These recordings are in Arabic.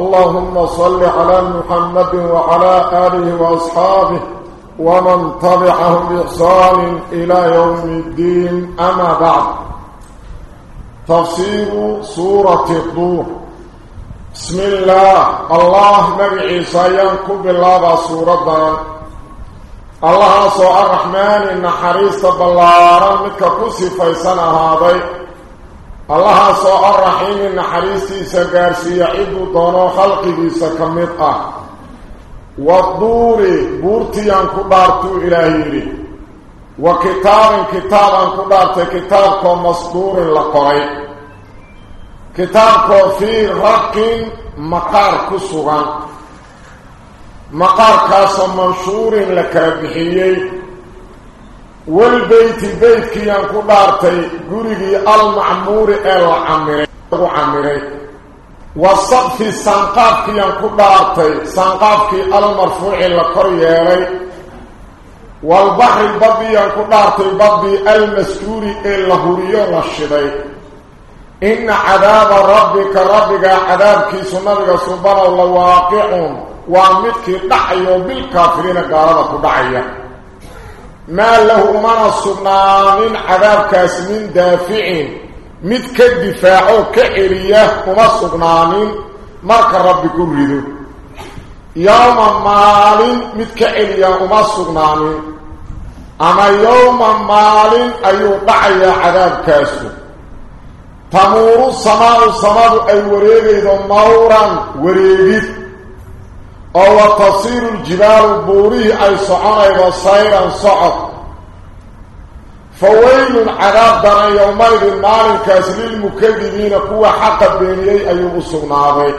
اللهم صل على محمد وعلى آله وأصحابه ومن تبعهم بإحسان إلى يوم الدين. أما بعد تفسير سورة الطور. بسم الله. الله نبي عيسى ينكب الله سورة. الله سوء الرحمن النحريس بالله متك كسي فيسان هذا الله سوء الرحيم النحريس سقارسي يعيد دونه خلقه سكمطه والدور بورتي أن كبارتو إلهي وكتاب كتاب أن كبارت كتابكم مصدور لقري كتابكم في رق مقار كسوغان مقار كاس منشور لك بحيي والبيت بيت كي أن كبارتي قرقي المعمور العمري وعمري والصقف السنقاف كي ينكبارتي سنقاف كي المرفوع لكريالي والبحر البضي ينكبارتي بضي المسكور اللهوريو للشدي إن عذاب ربك ربك عذابك سنبك سبحانه الله واقع وعمدك دعيو بالكافرين قاربك دعيا ما له من الصنان عذاب كاس دافعين دافع. مدك الدفاع كعرية من. الصنان مرك الرب كل ذو يوم مال مدك عرية من. الصنان أما يوم مال أيو بعي عذاب كاس. تمور السماء السماء أي وريد إذا مورا وريد أو تصير الجبال بوريه أي صعان إذا صعيرا صعد فويل عذاب دار يومئذ مالكاس للمكذبين كوا حق بينيي أيوب السناغي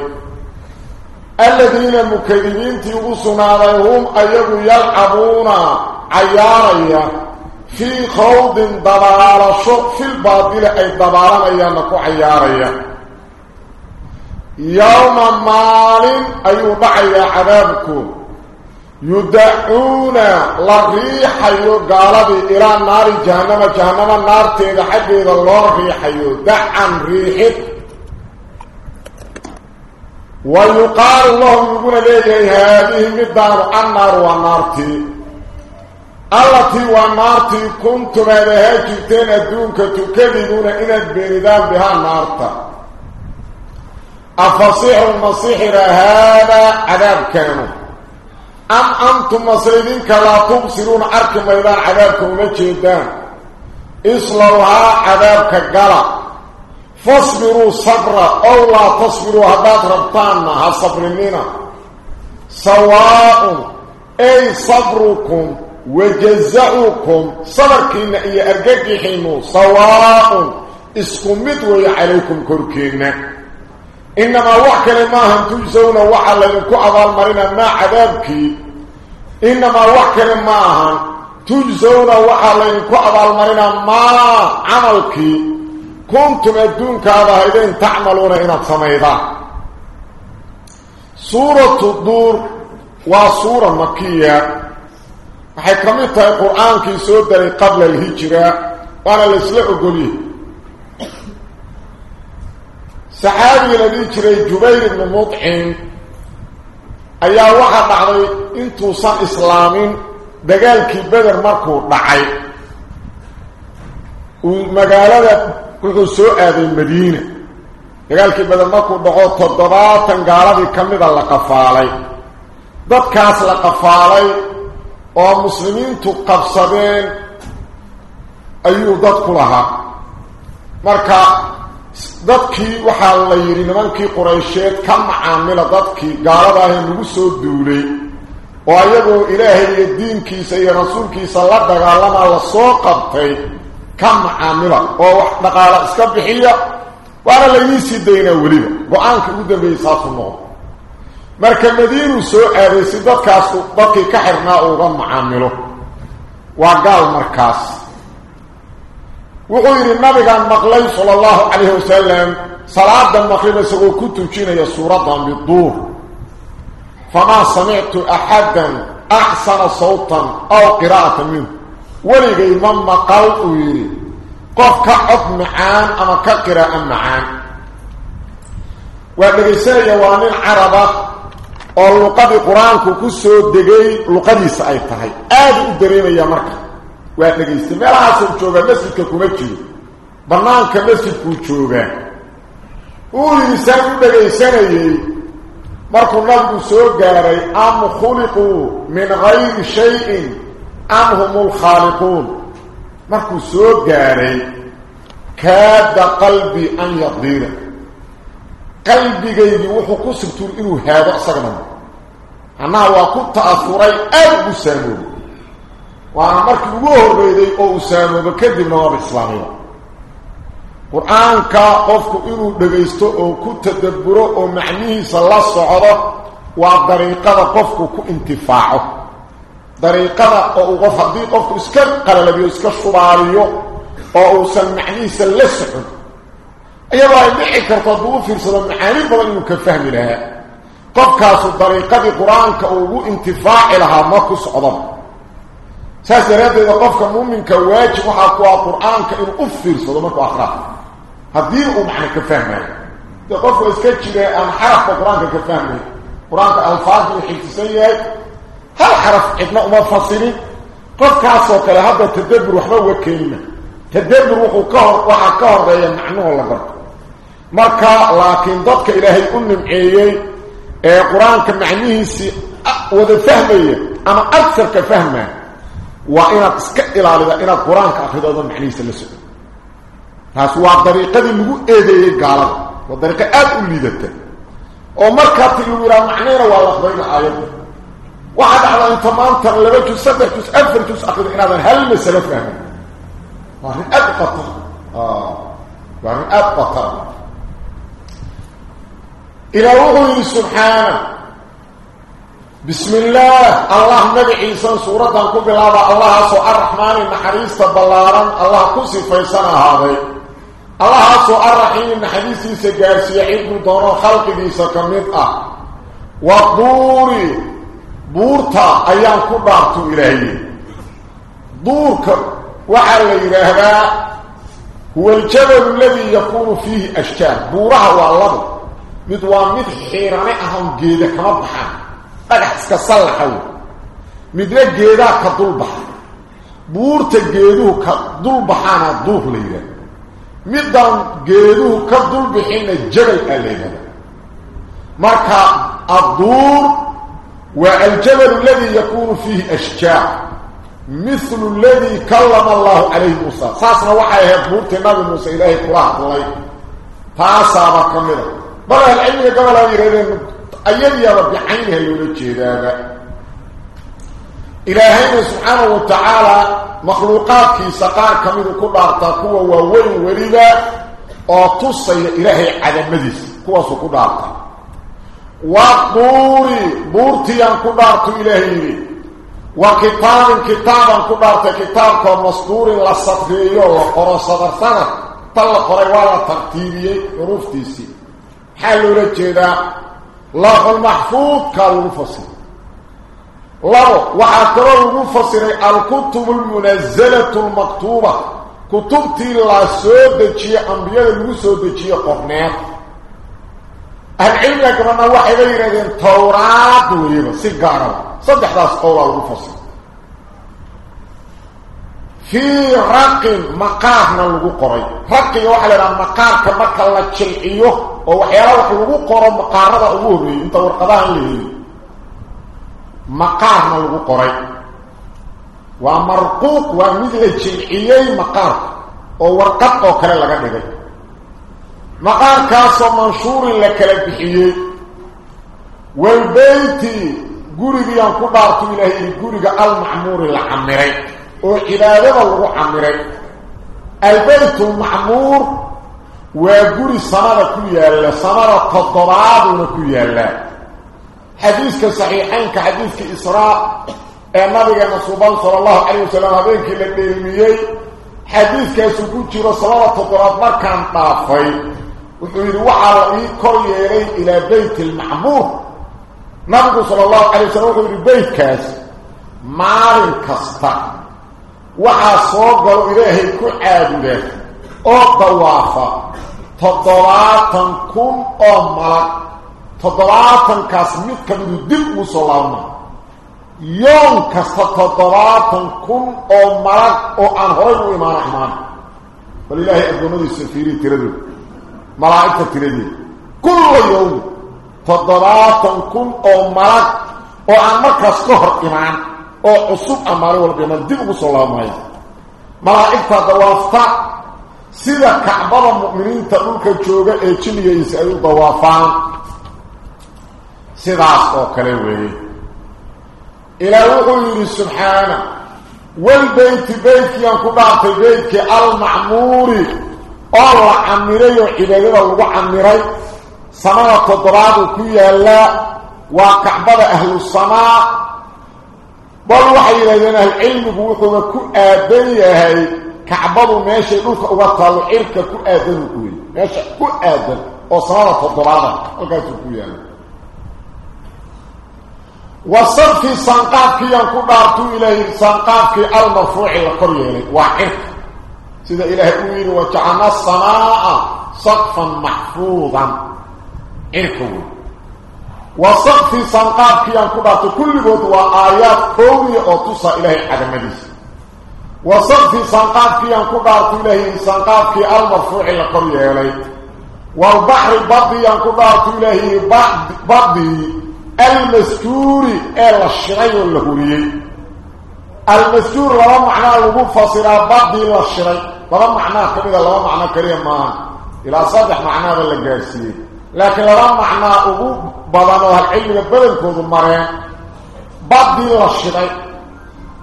الذين المكذبين تيوب السناغي هم أيوب يلعبون عياريا في خوض ضلال شق في الباطل أي ضلال أيامك عياريا. يوم مال عيا عذابكم. يدعون لريح يو قالبي إلى نار جهنم جهنم النار تيد حبيد الله ريح يو دعا ريح ويقال الله يقول ليه هذه مدار النار والنار تي. التي والنار تي كنتم هذه جلتين الدونك تكذبون إلى البردان بها النار أفصيح المصيح هذا عذاب كانوا أم أنتم مصريدين كلا تبصرون عرك ميدان عذابكم مجيدان إصلوها عذابك قلا فاصبروا صبرا أو لا تصبروا هدات ربطاننا هالصبرنين سواء أي صبركم وجزعكم صبركين إيا أرقاكيحينو سواء اسكمت وي عليكم كركين إنما وحكا لما هم تجزون وحا لنكو أضال مرنا ما عذابك إنما وحكا لما هم تجزون وحا لنكو أضال مرنا ما عملك. كنتم الدونك هذا هيدين تعملون إنا السميدة. سورة الدور وسورة مكية. حكمتها القرآن كي سودري قبل الهجرة. وأنا قوليه saxaabiga la dhihi jiray jubayr ibnu mudcim ayaa waxaa dhacday intuusan islaamin dagaalkii beder markuu dhacay uu magaalada wuxuu soo aaday madiina dagaalkii beder markuu dhaco toddobaatan gaaladii ka mida la qafaalay dadkaas la qafaalay oo muslimiintu qabsadeen ayuu dad ku lahaa marka dadkii waxaa la yidhi nimankii quraysheed ka macaamila dadkii gaaladaahee lagu soo duulay oo ayagoo ilaahay iyo diinkiisa iyo rasuulkiisa la dagaalamaa la soo qabtay ka macaamila oo wax dhaqaala iska bixiya. Waana laydii sii daynaa weliba go'aanka ugu dambeeyey saasuu noqdo marka madiinu soo aaday si dadkaas dadkii ka xirnaa uga macaamilo. Waa gaal markaas وخير النبي كان مقلي صلى الله عليه وسلم صلاة المغرب سوق كنتجين يا سورة الضور فما سمعت أحدا أحسن صوتا أو قراءة منه. ولا إمام ما قال ويري قف كف معان أما كقراء معان. وبغيس يا وان العرب أو لقد قرآنك كسو دغاي لقدس ايتهي آدي دريما يا مركه waa dhegaystay meelahaasuu joogaa masjidka kuma jiro bannaanka masjidkuu joogaa uu yidhi saan u dhegaysanayey markuu nabigu soo gaaray am khuliquu min gayri shayin am hum lkhaaliquun markuu soo gaaray kaada qalbi an yadiira qalbigaydii wuxuu ku sigtuur inuu haado isagana annaha waa ku ta'asuray aada ugu saamoobo وعمرك وهو بيدي أو اسامه بكدي نواب اسلامي قران كا قفكو انو دغيستو أو كو تدبرو أو معنيه صلى صوره وطريقه قفكو كو انتفاعه طريقه أو غفر دي قفكو اسكن قال النبي اسكش باريو أو سمعني سلسح اي باي بيحك رتضو في صلى المعاني بل انو كفهم لها قفكاسو طريقه قران كا أو انتفاع لها ماكو صعره ساسرات إذا قفك مؤمن كواج وحاكوا القرآن كإن أفر صدمك وأخرى هذه أمحنا كفهمها إذا قفك إسكتش أن حرف القرآن كفهمها القرآن كألفاظ الحلتسية هل حرف إذن أما فصلين قفك عصوك لهذا تدبر وحبه كلمة تدبر وحكار وحكار غير معنوه الله برك مركا لكن ضدك إلهي أمم إيهي القرآن كمعنيه سي وذا فهمه أما أكثر كفهمه qur-aanka akridooda macnihiisa la socdo taas waa dariiqadii lagu eedeeyey gaalada waa dariiqo aada u liidata oo markaa ti lagu yidhaha macnayna waa lafdayna aayadda waxaa dhacdaa inta maanta laba jus saddex jus afar jus akrido inaadan hal masalo fahmin waa arrin aada u qatar waa arrin aada u qatar إلى وغي سبحانه بسم الله الله نبي عيسى سورة كبير هذا الله سوء الرحمن النحريس تبلارا الله كسي فيسنا هذا الله سوء الرحيم النحريسي سجاسي عيد دون خلق ديسا كميطة والدور بورتا أيام كبارت إلهي دورك وعلى إلهي هو الجبل الذي يكون فيه أشكال بورها والله xiirane ahon geeda kama baxaan dhagax iska sallaxaw midna geedaa ka dulbaxa buurta geeduhu ka dulbaxaana duur la yidhahda midaan geeduhu ka dulbixinna jabal aa la yidhahda marka adduur waa aljabal aladii yakuunu fiihi ashjaac mithlu aladii kallama allahu calayhi muusa saasna waxay ahayd buurtii nabi muuse ilaahay kula hadlay taasaaba ka mida بل العلم قبل يريدين أيدي رب عينها لولجيدانا إلهينا سبحانه وتعالى مخلوقات سقار كمين كل أرطاكوة ووين وريدا وتصي إلهي على مدس كوا سكول أرطا والطوري بورتيان كل أرطو إلهي. وكتاب كتابا كل أرطا كتاب كمسطور للسطرية وقرى صدر سنة طلق ريوالا ترتيبية رفتيسي حلو لجيدا لوح المحفوظ قالوا مفصل لو وعكروا المفصل الكتب المنزلة المكتوبة كتبتي لا سودجي أنبياء المسودجي قرنات العلم يقولنا واحد يريدين توراة وليبا سيقارا صدح داس قولا المفصل في رق مقارنا لغو قري رق يوحل لنا مقار كمكا لا جلعيه ووحيالا وحي لغو قرى مقارنا أبوه انت ورقضان له مقارنا لغو قري ومرقوق ومثل جلعيه مقار وورقض وكلا لغا دغاي مقار كاسو منشور لك لبحيه والبيت غوري يان كدارتو الهي غوري المعمور العمري وعبادة الله عمري البيت المعمور وقوري سمرة كل يالا سمرة تضراد كل يالا حديثك صحيحين كحديث إسراء النبي صلى الله عليه وسلم هذيك للدلميي حديث كسكوت جرى صلاة الضراب مركان طافي وحيد وحا إي كورييري إلى بيت المعمور نبي صلى الله عليه وسلم وحيد بيت كاس مارن كستا وحا صوغل إلهي أو ضوافا تضراطا كم أو ملك تضراطا كاس ميت كمدو دل وصلاونا يوم تضراطا كم أو ملك أن هرين وإيمان أحمان ولله أدومدي السفيري تردو ملائكة تردو كل يوم تضراطا كم أو ملك أو أن مركز كهر إيمان. أو عصوب أماري والقيمان دل وصلاونا ملائكة دوافتا. Jinnigiisa ay u dawaafaan sidaas oo kale weeye ilaa wuxuu yidhi subxaana walbeyti beytkiyaan ku dhaartay beytkii almacmuuri oo la camiray oo cibaadada lagu camiray samada toddobaaduu ku yaallaa waa kacbada ahlusamaa bal waxay yidhahdeen ahlucilmigu wuxuuba ku aadan yahay كعبده ماشي دولك uga taalo cirka ku aadan ku weey meesha ku aadan oo sanada toddobaad halkaas ku yaal sanqaafki yan ku dhaartu ilaahi sanqaafki al-marfuu'i la qoryeelay waa cirka sida ilaahi uu yiri wa ja'alna as-samaa'a saqfan mahfuuzan cirka wasarfi sanqaafki yan ku dhaartu kulligood waa aayaad cadamadiisa وصفي سنقافك ينكبارت إلهي سنقافك المرفوع لقرية إلي والبحر بضي ينكبارت إلهي بضي المستور إلا الشري واللهوري المستور لما معنى لغو فصيرا بضي إلا الشري لما معنى كبيرا لما معنى كريم ما إلى صدح معنى ذا اللقاسي لكن لما معنى أبو بضانوها العلم بدل كوذ المرين بضي إلا الشري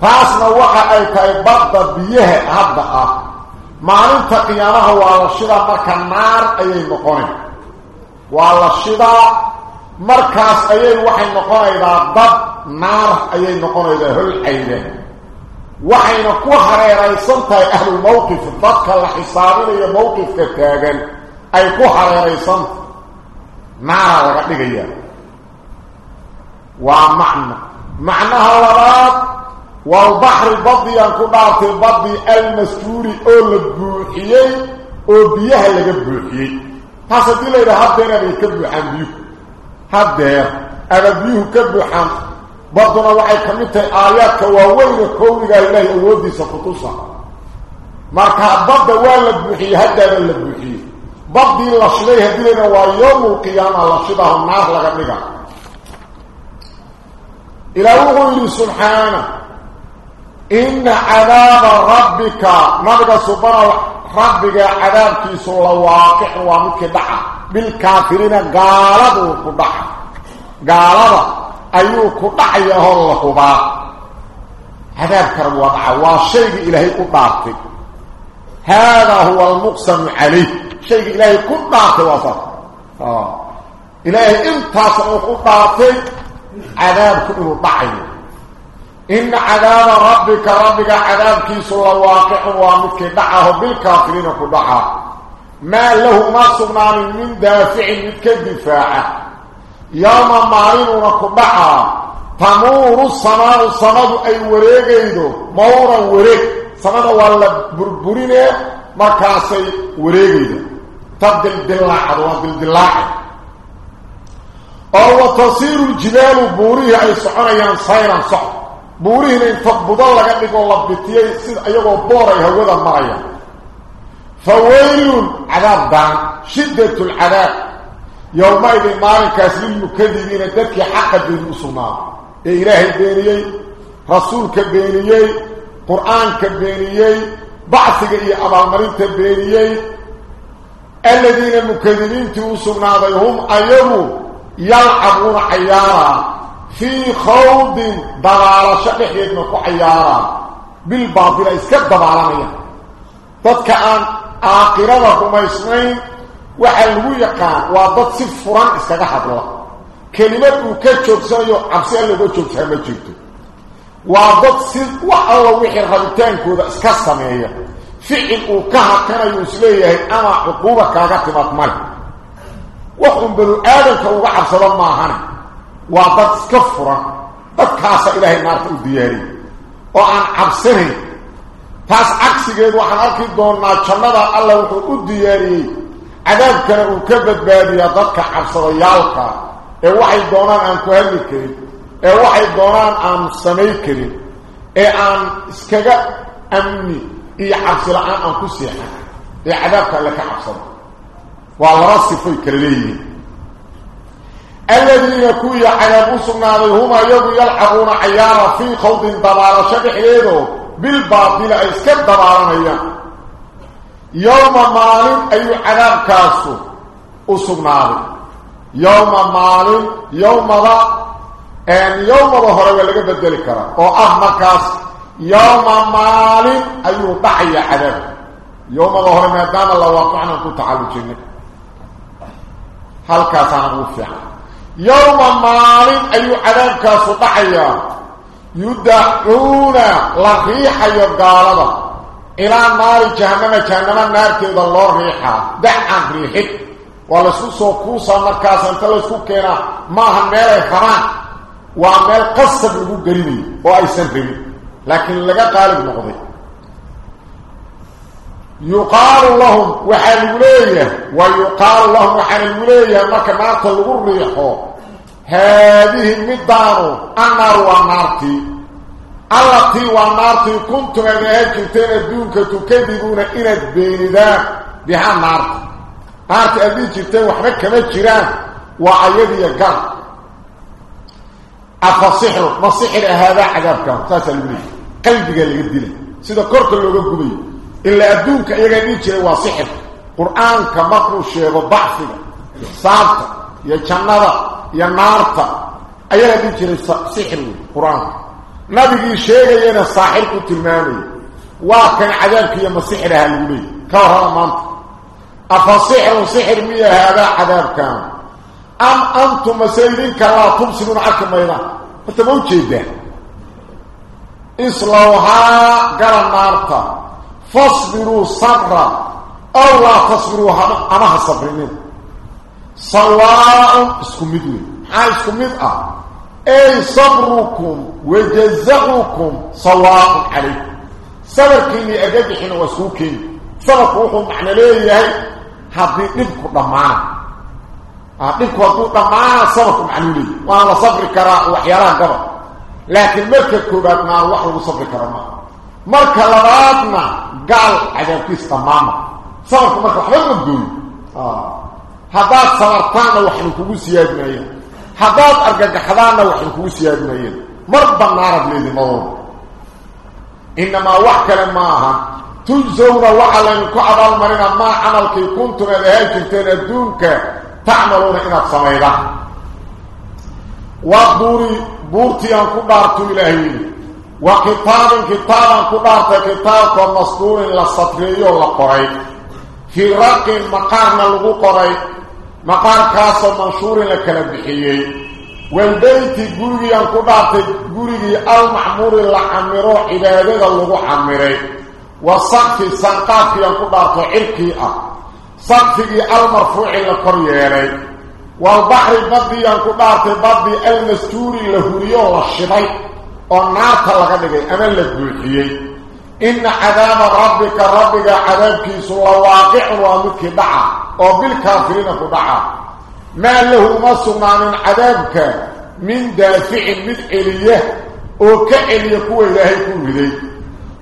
فاسنا وقع اي كاي بغض بيه عبدها معنوطة قيامها والشدة مركا النار اي اي مقونة والشدة مركز اي اي وحي مقونة اذا ضد نار اي اي مقونة اذا هل حيدة وحي نكوها راي راي سنتي أهل الموقف ضدك اللي اي موقف تتاقل اي كوها راي راي سنتي نار اي قد إيه ومعنى معنى هالراب والبحر بضي أن كدارت بضي المستوري أو لبوحيي أو بيها لبوحيي هذا دي ليلة هدينا بيكبو عن بيو. هدينا أنا بيو كبو عن برضنا وحي كميتة آيات كواوين كونيك إلهي أودي سفطوسا marka badda waa la buuxiyey haddaana la buuxiyey baddii la shiday haddiina waa yowmu lqiyaama la shidaho naar laga dhiga ilaa wuxuu yidhi subxaana إن عذاب ربك نبغى سبحانه ربك عذاب كيسو لواقع ومكدعا بالكافرين قالوا كدعا. قالوا أيو يهو الله با. عذاب كرم وضعا والشيء إلهي كدعتك هذا هو المقسم عليه. شيء إلهي كدعتك وصف. آه. إلهي انتصر كدعتك عذاب ضعيه إن عذاب ربك ربك عذاب كيس الواقع ومتك دعه بالكافرين كدعا. ما له ما صنان من دافع متك الدفاع. يوم مارين كدعا تمور السماء السماء أي وريقيدو مورا وريق. سماء ولا بربرين مركاسي وريقيدو تبدل دلاع وابدل دلاع أو تصير الجبال بوريه أي سعريا صيرا صعب buurihiina inta budan laga dhigoo la bitiyey sida iyagoo booray hawada maraya fa waylun cadaab daan shiddatu lcadaab yowmaidin maalinkaas lilmukadibiina dadkii xaqa beeni u sugnaada ee ilaahay beeniyey rasuulka beeniyey qur-aanka beeniyey bacsiga iyo abaalmarinta beeniyey aladiina mukadibiintii u sugnaaday hum ayagu yalcabuuna cayaara في خوض دار على شقيح يدمكو عيارا بالباطلة اسكبت بعلمية تدك أن آقرانكم اسمين وحلو يقع وضد سفران اسكبت الله كلمة وكتشوك سنوية عبسي اللي قلتشوك سنوية جيبتو وضد سفران وحلو وحي الغلطان كودا اسكبت مهي فعل وكها كان يوسلي أما حقوبة كاغاتبات مي وخم بلو آدم كوغا عبسلان ماهانك arki doonnaa jannada alla wuxuu u diyaariyey cadaabkana uu ka badbaadiyaa dadka cabsadayaalka ee waxay doonaan aan ku hadli karin ee waxay doonaan aan samay karin ee aan iskaga amni iyo cabsi la-aan aan ku seexan ee cadaabka alle ka cabsado waa laba sifay kala leeyihiin الذين كوية على بوسنا لهم يدو يلحقون عيارة في خوض الضبارة شبح ليدو بالباطلة اسكب ضبارة أيام يوم مالين أي عذاب كاسو اسم نالي يوم مالين يوم ضع أن يوم ظهر يلقى بدل الكرة أو اهم كاس. يوم مالين أي ضحي عذاب. يوم ظهر ميدان الله وطعنا كنت تعالو جنك هل كاسان اوفي cadaabkaasu dhacayaa yudacuuna la riixayo gaalada ilaa naari jahannama jahannama naarteeda loo riixaa dacan riixid waa laysku soo kuusaa markaas inta laysku keenaa maaha meelay rabaan waa meel qasab lagu gelinayo oo aysan rabin laakiin laga qaalib noqday yuqaalu lahum waxaa lagu leeyahay wa yuqaalu lahum waxaana lagu هذه المدار. النار ونارتي التي ونارتي كنتم أبهاد كنتين الدون كتكذبون إلى البيندان بها النار نارتي أبهاد كنتين وحركة مجران وعيدي يقر أفصحر ما صحر هذا حقابك قلبي قال لي الدين سيدة كورك اللي قد قبي. إلا أبهاد كنتين وصحر قرآن كمقر الشيء وضعفنا صارت. يا جنبه يا نارتا. ايلا دي جيري سحر القران ما بيجي شيء يا ساحر كنت مامي وكان عذابك يا مسحر هالولي كره ما منطق أفصحر سحر مي هذا عذاب كان. أم أنتم مسيرين كلا تمسون عكم ميرا. أنت مو جيدة. اسلوها قال نارتا. فاصبروا صبرا. أو لا تصبروا أنا حصبرين صواء اسكميدوي حال اسكميد آه أي صبركم وجزاؤكم صواء عليكم. صبركم اجد حين وسوك صبركم معنى ليه حبي ادكو ضمان. آه، ادكو ضمان صبركم عن وأنا صبر كراء وحيران قبر لكن ملك الكوبات ما هو احرم صبر كرماء ملك لبادنا قال عجل كيس تماما صبركم ملك الحرم الدول آه. Waxnu kugu siyaadinayeen marba naarad leedi madooda inamaa wax kale ma aha tujsawna waxa laydinku abaalmarina maa camalkii kuntum aad ahaan jirteen adduunka tacmaluuna inaad samaydaan waa buuri buurtii aan ku dhaartu ilaahay wa kitaabin kitaabaan ku dhaartay kitaabkoo masduurin la satriyeyo la qoray fii raqin maqaarna lagu qoray la kala bixiyey walbeyti gurigii aan ku dhaartay gurigii almacmuuri la camiro cibaadada lagu camiray wa sakfi sanqaafkii aan ku dhaarto cirkii ah sakfigii almarfuuci la kor yeelay walbaxri badii aan ku dhaartay badii almastuuri la إن عذاب ربك ربك عذابك سوى واقع ومك دعا وبالكافرين كدعا ما له مصمع من عذابك من دافع من إليه وكأن يقول إلهي كون لي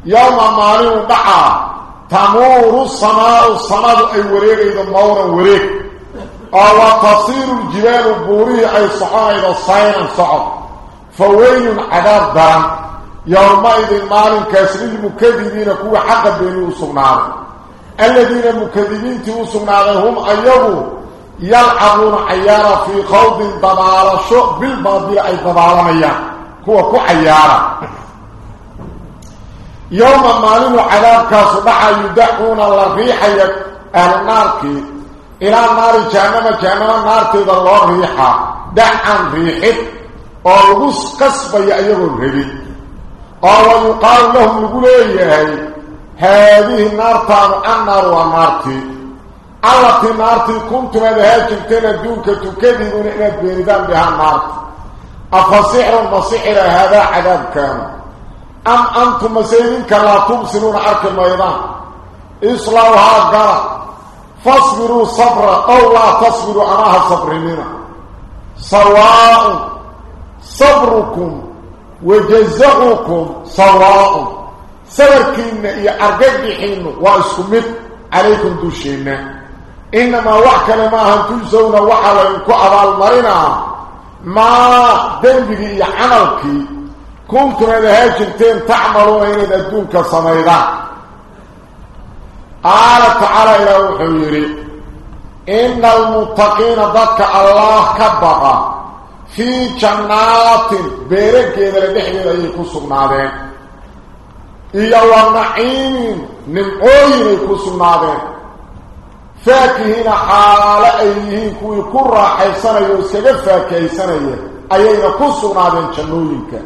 يوم مالي دعا تمور السماء السماء أي وريك إذا مورا وريك أو تصير الجبال البوري أي صحاء إذا صحيح صحيح فويل عذاب دارك يوم يومئذ المال كسر المكذبين كو حق بين وصناعه الذين مكذبين تي وصناعهم ايغو يلعبون عيارا في خوض ضبال شو بالباطل أي ضبال ميا كو كو عيارا يوم ما مالوا على كاس ضحى يدعون الربيح أهل النار إلى النار جهنم جهنم النار تي الله ريحا. دعان ريحت أو قصب يا ايغو الربيح أو أو يقال لهم يقول إيهي هذه النار تان النار ونارتي التي نارتي كنتم هذا جلتين دونك تكذبون إلى بيردان بها النار أفصحر مصحر هذا عذاب كان. أم أنتم مسيرين كلا تبصرون عرك الميضان إصلاوها قرأ. وجزاؤكم سواء سبركين يا أرجبحين واسكمت عليكم دوشينا إنما وحك لما هنتوزون وحلا ينكو أبال مرنا ما دنبغي عملك كنتم هذا هاجرتين تعملون إن الدونك صميدا قال تعالى إلى وحيري. إن المتقين ضدك الله كبغى في جنات بيرك إذا لدحنا يكون سقنادين إيا والنعيم نمعوين يكون سقنادين فاكهين حال أيهين كوي كرة حيسانة يوسكا فاكهيسانة أيين كون سقنادين جنوينك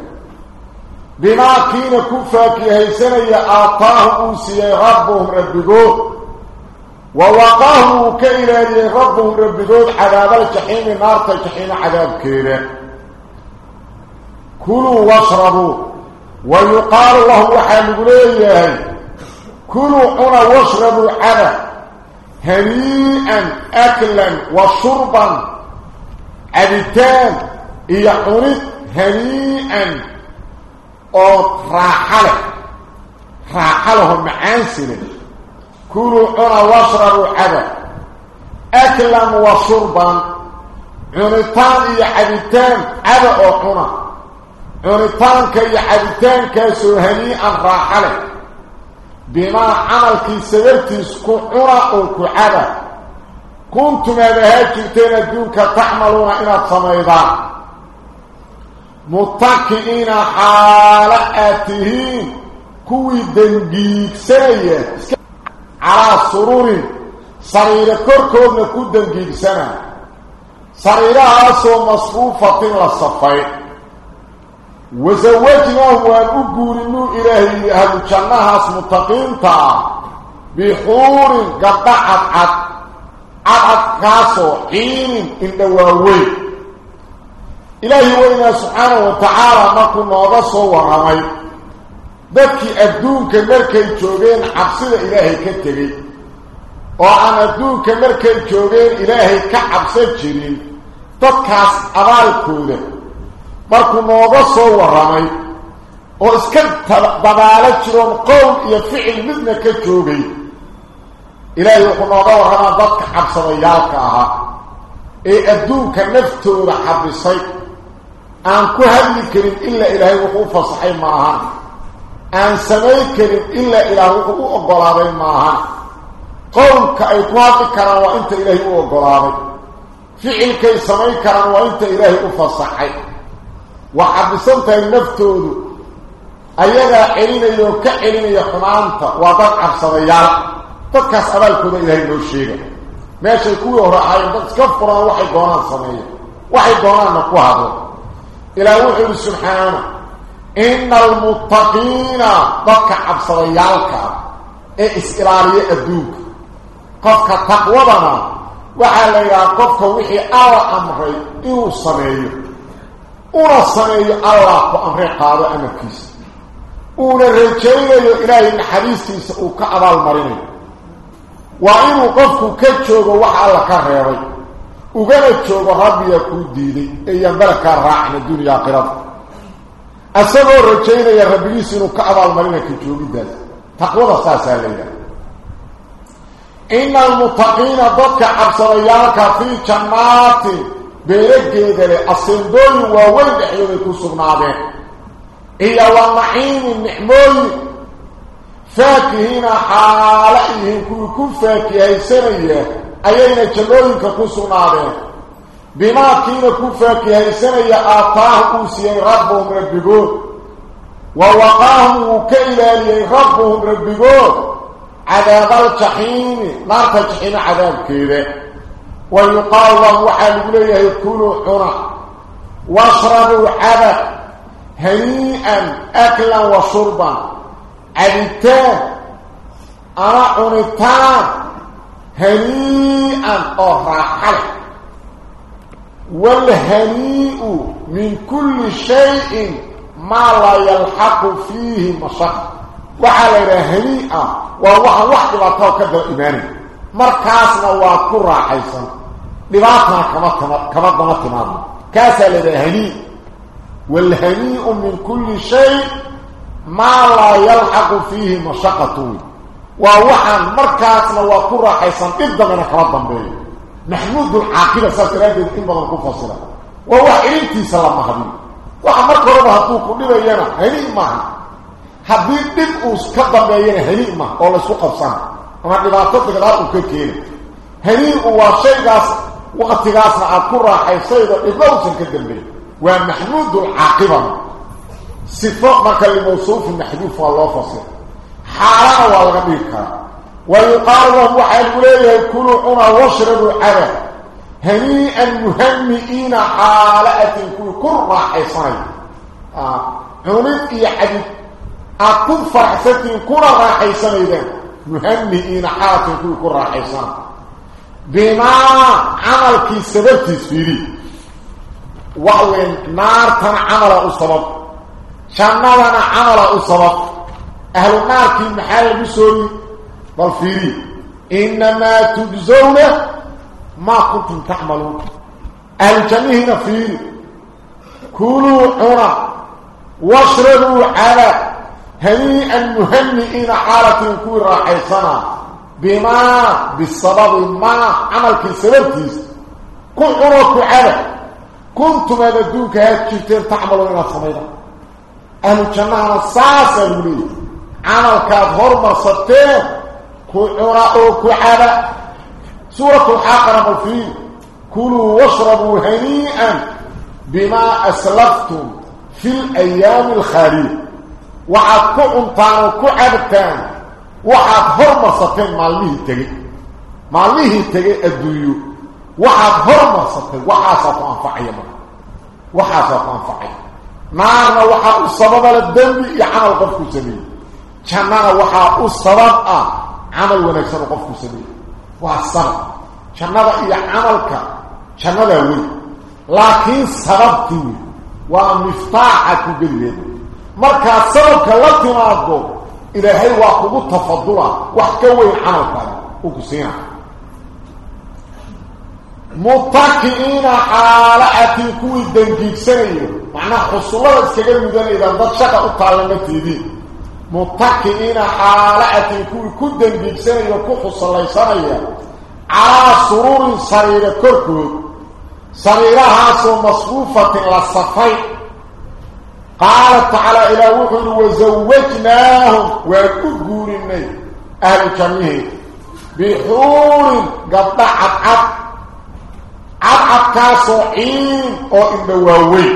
بما كين كون فاكهيسانة آطاهم أوسي ربهم ربكو. ووقاه كإلى ربهم ربكو عذاب الجحيم نار الجحيم عذاب كيرا كلوا واشربوا. ويقال الله وحال قليه كلوا عنا واشربوا عنا هنيئا أكلا وشربا. عبتان يحرد هنيئا. أو راحلة. راحلهم معانسنا كُلُوا عُنَا وَاشْرَرُوا حَبًا. أَكْلًا وَشُرْبًا. عُنِتَانِ إِيَ حَبِتَانِ عَبَ أُعْقُنَا عُنِتَانِ كَيَ حَبِتَانِ كَيْسُوا هَنِيئًا رَاحَلًا بما عملك سيرتس كُعُنا أُعْقُ حَبًا. كنتم أبهاتي تين الدولك تعملون إلى الصميدان. متاكئين حالاتهين كوي دنجيك سيئة. Calaa sururin sariiro korkoodna ku dangiigsanaa sariirahaasoo masfuufatin la safay وزوجناهم وأقولنوا إلهي أهل الجنة متقين بحور قطعت عد عد كاسو حين إن واوي إلهي وإنا سبحانه وتعالى ما كنا وضصوا ورمي dadkii adduunka markay joogeen cabsida ilaahay ka tegey oo aan adduunka markay joogeen ilaahay ka cabsan jirin dadkaas abaalkooda markuu nooga soo waramay oo iska dabaalo jiroon qowl iyo ficil midna ka joogay ilaahay wuxuu nooga warramaa dadka cabsadayaalka ahaa ee adduunka naftooda xabisay aan ku hadli karin ilaa ilaahay wuxuu u fasaxay ma ahan ma ahan qowlka ay ku hadli karaan waa inta ilaahay u oggolaaday ficilkay samayn karaan waa inta ilaahay u fasaxay. وحبسنتها النفتود أيضا علينا يوكا علينا يحمانتا وضع عبصديال تدكس أبالكودا إلهي نوشيغا ماشي يكون يهرعاين تدكس كفرنا وحي دونان صمية وحي دونان نقوهدو إلى وحي سبحانه إن المتقين ضدك عبصديالك إيه إسئلالية أدوك قفك تقوضنا وحالي يا قفك وحي آوى أمري إيو amre qaado amarkiisa una rajaynayo ilaahay naxariistiisa uu ka abaalmarinayo waa inuu qofku ka joogo wax alla ka reebay ugana joogo rabbiga kuu diiday eeyaan balakaa raacin adduuniya aakhirada asagoo rajaynaya rabbigiisa inuu ka abaalmarinayo ka joogidaas taqwada saasaa layidhaha ina almuttaqiina dadka cabsadayaalka fii jannaatin beerageeda leh aseendooyin waaweyn dhexdooday ku sugnaadeen iyo wa naciimin nicmooyin faakihiina xaala yihiin kuwii ku faakihaysanaya ayayna jannooyinka ku sugnaadeen بما كينا كفاك يهيسنا يا آتاه أوسيا ربهم ربكو ووقاهم وكيلا لي ربهم ربكو عذاب الجحيم نار الجحيم عذاب كيدا ويقال له وحال إليه يكونوا حرا. واشربوا عبد هنيئا أكلا وشربا. عدتان أرعوا نتان هنيئا. أهرا حلق والهنيء من كل شيء ما لا يلحق فيه مشق وعلى هنيئا وهو واحد لا توكد إيماني. مركاسنا وكرة حيثا لباتنا كما كما كاسا للهنيء والهنيء من كل شيء ما لا يلحق فيه مشقة ووحن مركاسنا وكرة حيثا إذا من كما ضمبيه محمود العاقبه سلسله يمكن بدل كو فسره وهو علمتي سلام محمود وعمر قرب هاتو كل ما هني ما حبيب بن اوس كبر بين هني ما ولا سوق صح ما دي باكو في دار وكيل هني هو شيء غاس وقت غاس على كره حيصير يبغوا تنكدم به ومحمود العاقبه صفات ما كان موصوف محمود فالله فصل حاله والله بيكار ويقال لهم وحي الوليه كلوا عنا واشربوا عبا هنيئا مهنئين حالة كل راحي صاي آه. عنيد إيا حديث أكون فرحستين كنا راحيسان إذن مهنئين حالة كل راحيسان بما عمل كي سبب تسفيري. وعوين نار تن عمل أصبب. شنالنا عمل أصبب. أهل النار كي محال بسوري. بالفيري إنما تجزون ما كنتم تعملون. الجنة هنا فيري كلوا عنا واشربوا على هنيئا مهنئين حالة كوي راحيسنا بما بالسبب ما عمل كي سببتيس كل عروك على. كنتم الدوك هاتشتين تعملون إلى الصميدة أهل الجنة الساسة يقولي عمل كاد كو كحرا أو كحبا سورة الحاقرة مفيد كلوا واشربوا هنيئا بما أسلفتم في الأيام الخارج وعاد كعنطان وكعبتان وعاد هرمصتين مع الله التقي مع الله التقي الدنيا وعاد هرمصتين وعاد صفو أنفعي ما صفو أنفعي معنا وعاد الصباب للدنب يحمل قفو سمين كمانا وعاد الصباب آه camal ah wanaagsan qofku sameeyey waa sabab jannada iyo camalka jannadaa wey laakiin sababtii wey waa miftaaxa ku geligeeda markaa sababka la timaado ilaahay waa kugu tafadula wax ka weyn camalkaaga uu ku siina mutaki'iina xaala atii kuwii dangiigsanayo macnaha xusullada iskaga mudanaydan dad shaqa u taallama xaala atii kuwii ku dangiigsanayo ku xusallaysanaya calaa suruurin sariire korkood sariirahaasoo masruufatin la safay قال تعالى إلى وحل وزوجناهم وكبورني أهل جميع بحور قد عد عد عد كاسوعين أو إنواوي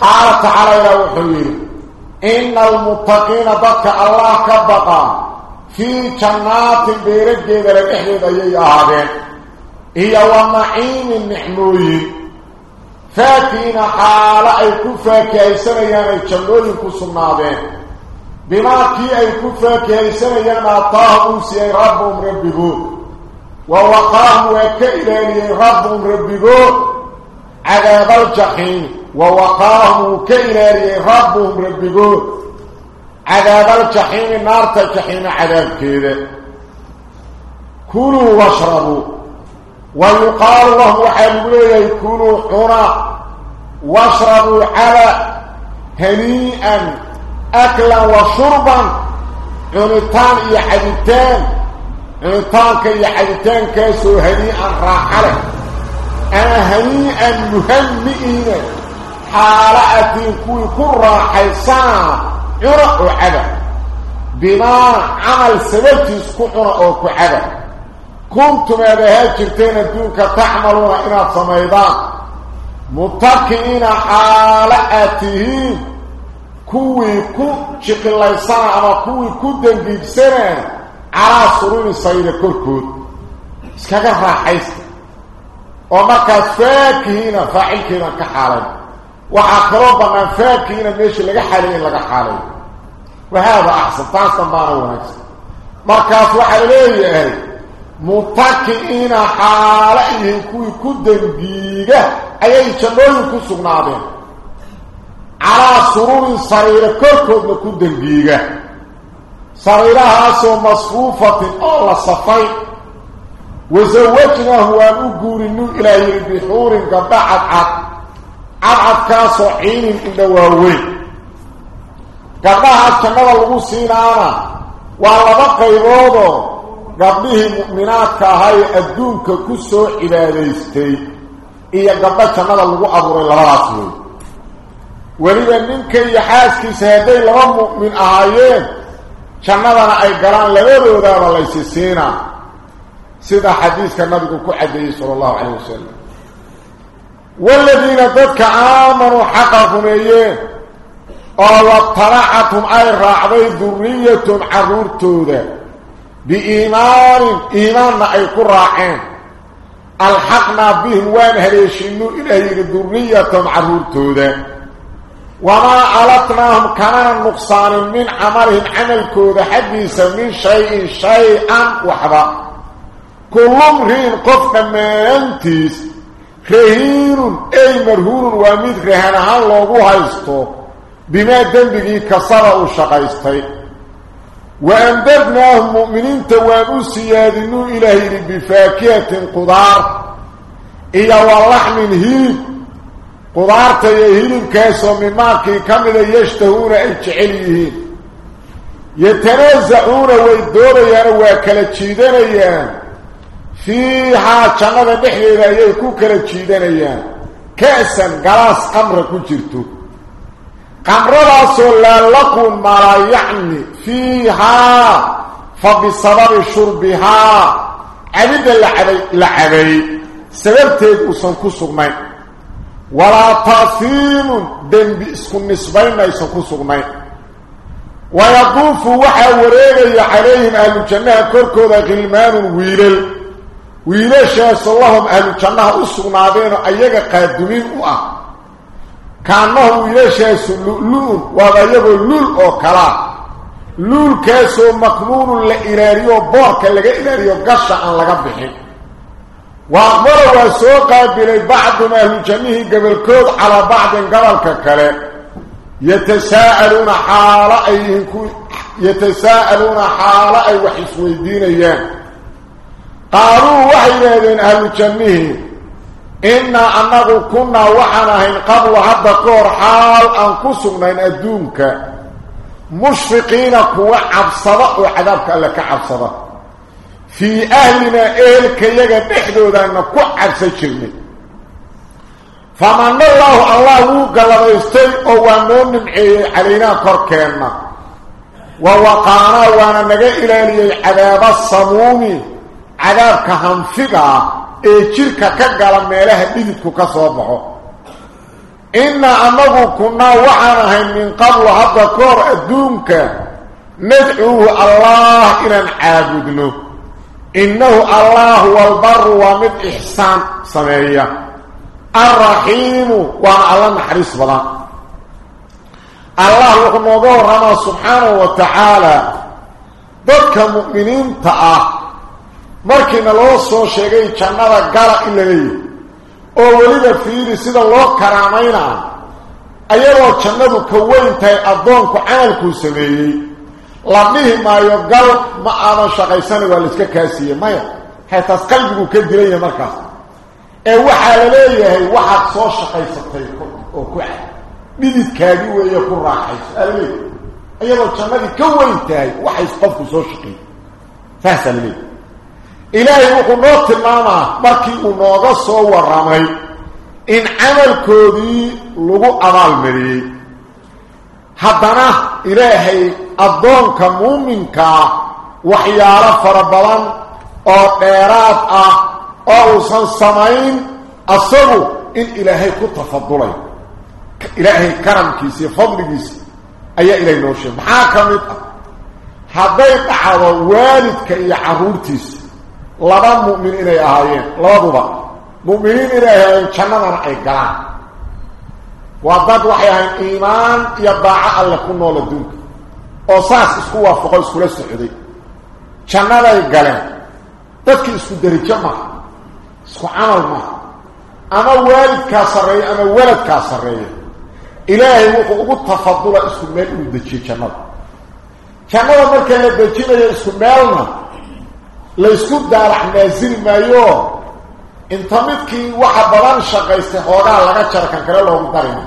قال تعالى إلى وحل إن المتقين ضدك الله كبقى في جنات بيرجي ذلك إحدى ذي أهدين هي ومعين النحموين فاكين حالا اي كفاكيسنيان اي جنوين كسنادين بما كي اي كفاكيسنيان اطاهم سي ربهم ربكو ووقاهم وكيلاني ربهم ربكو عذاب الجحيم. ووقاهم وكيلاني ربهم ربكو عذاب الجحيم نار الجحيم عذاب كذا كلوا واشربوا. ويقال الله وحيقول يكونوا حرا واشربوا على هنيئا أكلا وشربا. عنطان إيا حديثان. عنطان كي حديثان كيسو هنيئا راحلة أنا هنيئا مهمئين حالة كوي كل راحيسان عرق عدا بما عمل سببتي سكوحنا أو كعدا كنتم هذا جرتين الدونك تعملون إنا صميدان متكئين حالاتهم كوي كو شق الله يسانا أما كوي كو دنبيب سنة على سرور سيدة كركود. اسكاكا راحيس ومركز فاكهين فاعلكين كحالين وعقرب من فاكهين ماشي لغا حالين لغا حالين وهذا أحسن. تاسا مانا ونكس. مركز وحاليه متكئين حالين كوي كدن بيغا. أي جنوين كسغنابين. على سرور صغيرة كركض كدن بيغا. صغيرها سو مصفوفة الله صفين وزوجناه ونقورنو إلى بحور قد عد عد عد كاسو عين إلا واوين. قبعد كنبا لغو سينانا والله قيبوضو قبله مؤمنات كهي أدونك كسو عباديستي إيا قبعد كنبا لغو أبور الراسل ولذا منك يحاسك سيدي لغو مؤمن أهايين كنبا أي قران لغو ذا ليسيسينا سيدا حديث كان نبي كو عدي صلى الله عليه وسلم. والذين ضدك آمنوا حقهم إيه؟ أو طلعتهم أي راعدي ذرية عرور تودا بإيمان إيمان أي قراعين ألحقنا بهم وان هليشنو إلهي ذرية عرور تودا وما ألتناهم كمان نقصان من عملهم عمل كودا حديثا من شيء شيئا وحبا. رهين اي مرهون وميد رهانها لوغو هايستو بما دنبغي كسر وشقيستي وأنبرناهم مؤمنين توابوا سيادنوا إلهي بفاكية قدار إيا واللحم هيد قدار تيهيل كاسو من ماركي كامل يشتهون أي فيها جنة بحيرة يكو كلا جيدانيان كأسا قلاص قمر كجرتو قمر رسول لكم ما لا يعني فيها فبسبب شربها. عدد العبي سببتك أسنكو سغمين ولا تأثيم دم بإسكن نسبين يسنكو سغمين ويطوف وحا وريغي عليهم أهل الجنة كركو ذا غلمان ويلل qaadumiin u ah kaannahu wiilashaasu lu-lu-un waaba iyagoo luul oo kalaa luulkaasoo maknuunun la ilaaliyo boorka laga ilaaliyo gasha aan laga bixin wa aqbala waa soo qaabilay bacdum ahlu jannihii gobolkood calaa bacdin gobolka kale yatasaa'aluuna xaalo ay yihiin ku yatasaa'aluuna xaalo ay wax isweydiinayaan قالوا وحيدين أهل الجنه إنا أنه كنا وحنهن قبل هذا كور حال أنكسنا إن أدونك مشفقين كوا عبصدق وحذابك لك عبصدق في أهلنا إلك يجب بحدود أن كوا عبصد فمن الله الله قال يستي أو نون علينا كوركينا ووقعنا وأنا نجا إلى عذاب الصمومي. عذاب كهم فيغا اي شركا كغلا ميلها ديدكو كسوبخو ان امغ كنا وحره من قبل هذا كور ادونك ندعو الله إلى العابد له انه الله والبر ومد احسان سميريا الرحيم وعلم حريص بلا الله هو موضوع رمى سبحانه وتعالى بك المؤمنين تاه markiina loo soo sheegay jannada gala in la leeyahay oo weliba fiiri sida loo karaamaynaa ayadoo jannadu ka weyn tahay addoonku camalkuu sameeyey la dhihi maayo gal ma aadan shaqaysana waa laiska kaasiiye maya haytaas qalbiguu ka dilanya markaas ee waxaa la leeyahay waxaad soo shaqaysatay oo ku cad dhididkaagi weeye ku raaxayso aa laleeyahay iyadoo jannadii ka weyn tahay waxays qofku soo shaqeeyey saasaa la leeyahay wuxuu noo tilmaamaa markii uu nooga soo warramay in camalkoodii lagu abaalmariyey haddana ilaahay addoonka muuminkaa waxyaalo fara badan oo dheeraad ah oo uusan samayn asagu in ilaahay ku tafadulay ilaahay karamkiisa iyo fadligiisa ayaa ilaahay noo sheegay maxaa ka mid ah hadday dhacdo waalidka iyo carruurtiisa ay galaan waa dad waxay ahayn iimaan iyo daaco alle ku nool adduunka oo saas isku waafaqo iskula socday jannaday galeen dadkii isku derajo maaha isku camal maaha ama waalidkaa sarreeya ama waladkaa sarreeya ilaahay wuxuu ugu tafadula isku meel inuu dejiyo jannada jannada marka la dejinayo isku meelna laysku daarax naasili maayo inta midkii waxa badan shaqaystay xoogaa laga jara kan kale loogu darina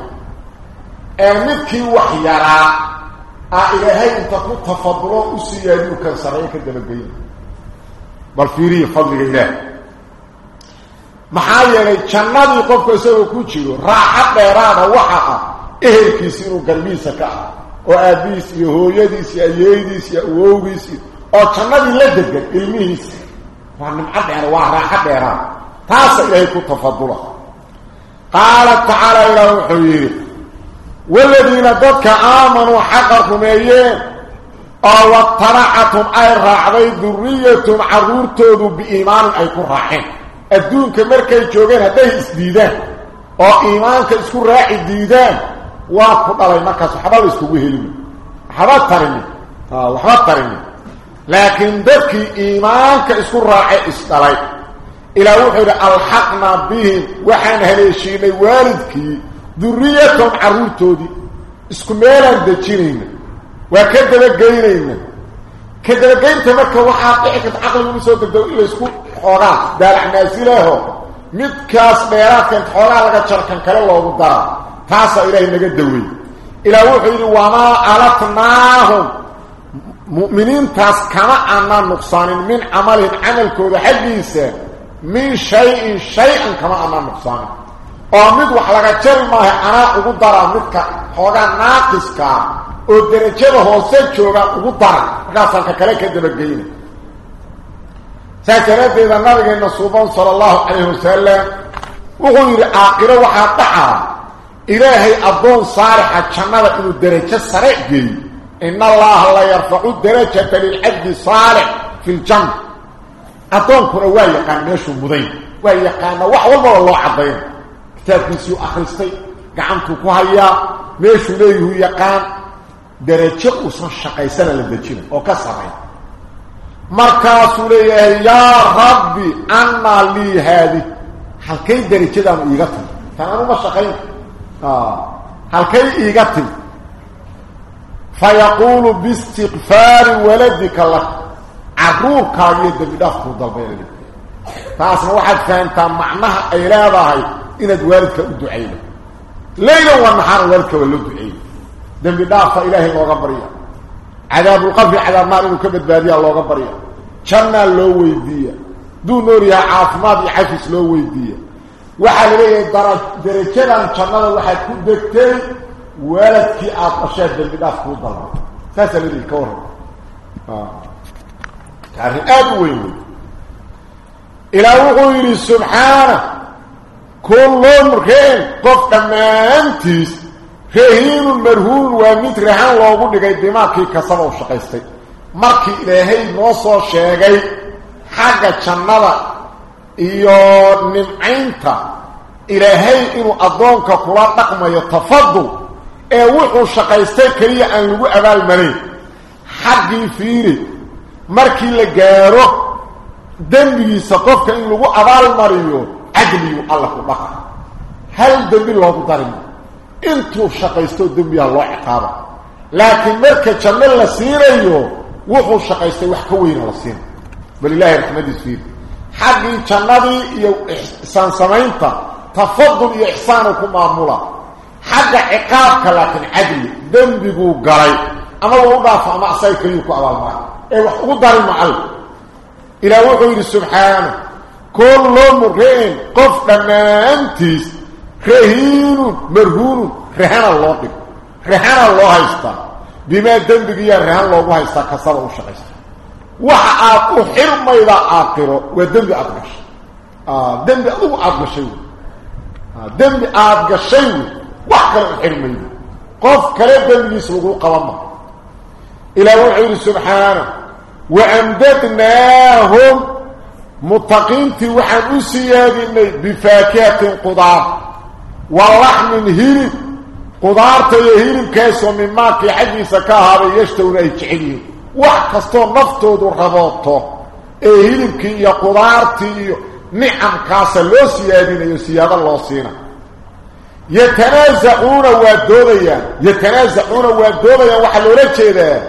ee midkii wax yaraa a ilaahay inta ku tafadulo u siiyaa inuu kan sarreeyo ka dabageyna bal fiiriya fadliga ilaahay maxaa yeelay jannadii qofku isagoo ku jiro raaxo dheeraada waxa ah ehelkiisi inuu garbihiisa ka ah oo aabbihiis iyo hooyadiis iyo ayeeydiis iyo awowgiis oo jannadii la degan ilmihiisa waa nimco dheer waa raaxo dheeraada taasa ilaahay ku tafadula qaala tacaala ilaah wuxuu yidhi waladiina dadka aamanuu xaqa rumeeyeen oo wataracatum ay raacday duriyatum carruurtoodu biiimaanin ay ku raaceen adduunka markay joogeen hadday isdiidaan oo iimaanka isku raaci diidaan waa ku dhalay markaas waxba la iskugu helin waxba tarini waxba tarini isdhalay ilaa wuxuu yidhi alxaqna bihim waxaan haleeshiinay waalidkii duriyatahum carruurtoodii isku meelaan dejinayna waa ka dabageynayna ka dabageynta marka waxaa dhici karta caqligu u soo degdo in laysku xoogaa daalac naasilaho midkaas dheeraadka inta xoogaa laga jarkan kale loogu dara taasaa ilaahay naga daweey ilaa wuxuu yidhi wamaa alatnaahum nuqsaanin min camalihim camalkooda xaggiisa min shayin shay-an kama aanaan nuqsaanin oo mid wax laga jari maaha anaa ugu daraa midka xoogaa naaqiskaa oo derajada hoose joogaan ugu dara markaasaan ka kale ka dabageyna saas daraaddeeda nabigeena suuban sala allahu calayhi wasalam wuxuu yidhi aakiro waxaa dhacaa ilaahay addoon saalixa jannada inuu derajo sare geeyo in allaha la yarfacu darajata lilcabdi saalix fi ljanna addoonkuna waa yaqaan meeshuu mudayn waa yaqaana wax walbaba loo cadayna kitaabkiisii u akhristay gacantuu ku hayaa meeshuu leeyahuu yaqaan derajo uusan shaqaysana la dejina oo ka sarray markaasuu leeyahay yaa rabbi annaa lii haadi halkay derajadaanu iiga timi فيقول باستغفار ولدك الله. عروك يد بدفق ضربين لك فأصلا واحد فانتا معناها إيلادا هاي إن الوالدك أدعينا ليلة ونحار الوالدك والدعين دم بدافة إلهي الله غبرية عذاب القفل على مال وكبت بادية الله غبرية كنا اللووي بي دون نوريا عاطمات يحفز اللووي بي وحال ليه درجة كنا اللووي بي ka warran arrin aada u weyn wey ilaa wuxuu yidhi subxaana kullun reen qof dhammaantiis rahiinun marhuun waa mid rahan loogu dhigay dimaarkii kasaba u shaqaystay markii ilaahay noo soo sheegay xagga jannada iyo nimcaynta ilaahay inuu addoonka kula dhaqmayo tafadul ee wuxuu shaqaystay keliya aan lagu abaalmarayn xaggii fiiri markii la gaaro dembigiisa qofka in lagu abaalmariyo cadliyu alla ku dhaqa hal dembi loogu darimo intuu shaqaysto dembiga loo ciqaaba laakiin marka janno la siinayo wuxuu shaqaystay wax ka weyna la siina bal ilaahay raxmadiis fiiri xaggii jannadii iyo ixsaan samaynta tafadul iyo ixsaanu ku maamula xagga ciqaabka laakiin cadli dembiguu galay ama wuu u dhaafo ama asaga keliyuu ku abaalmara ee wax ugu dari macal ilaah wuxuu yidhi subxaana kullu mri'in qof dhammaantiis rahiinun marhuunun rahana loo dhigo rahana loo haystaa bimaa dembigiiyaa rahan loogu haystaa kasaba u shaqaysta waxa aad u xirmayda aakhiro waa dembi aada gashay qof kale dembigiis lagu qaban ma ilaa wuxuu yidhi subxaana waamdadnaahum متقينتي وحن أسيادين بفاكهة قضار ولحم هيرب قضارت يهيرب كيسو من ماكي حديثة كهذا يشتون أي جعلين وحكستو نفتو دو رباطو. أي هيربكي يا قضارتي نعم كاسا لو سيادين يسياد الله سينا. يتنازعون ودوليا يتنازعون ودوليا وحلولتشي ذا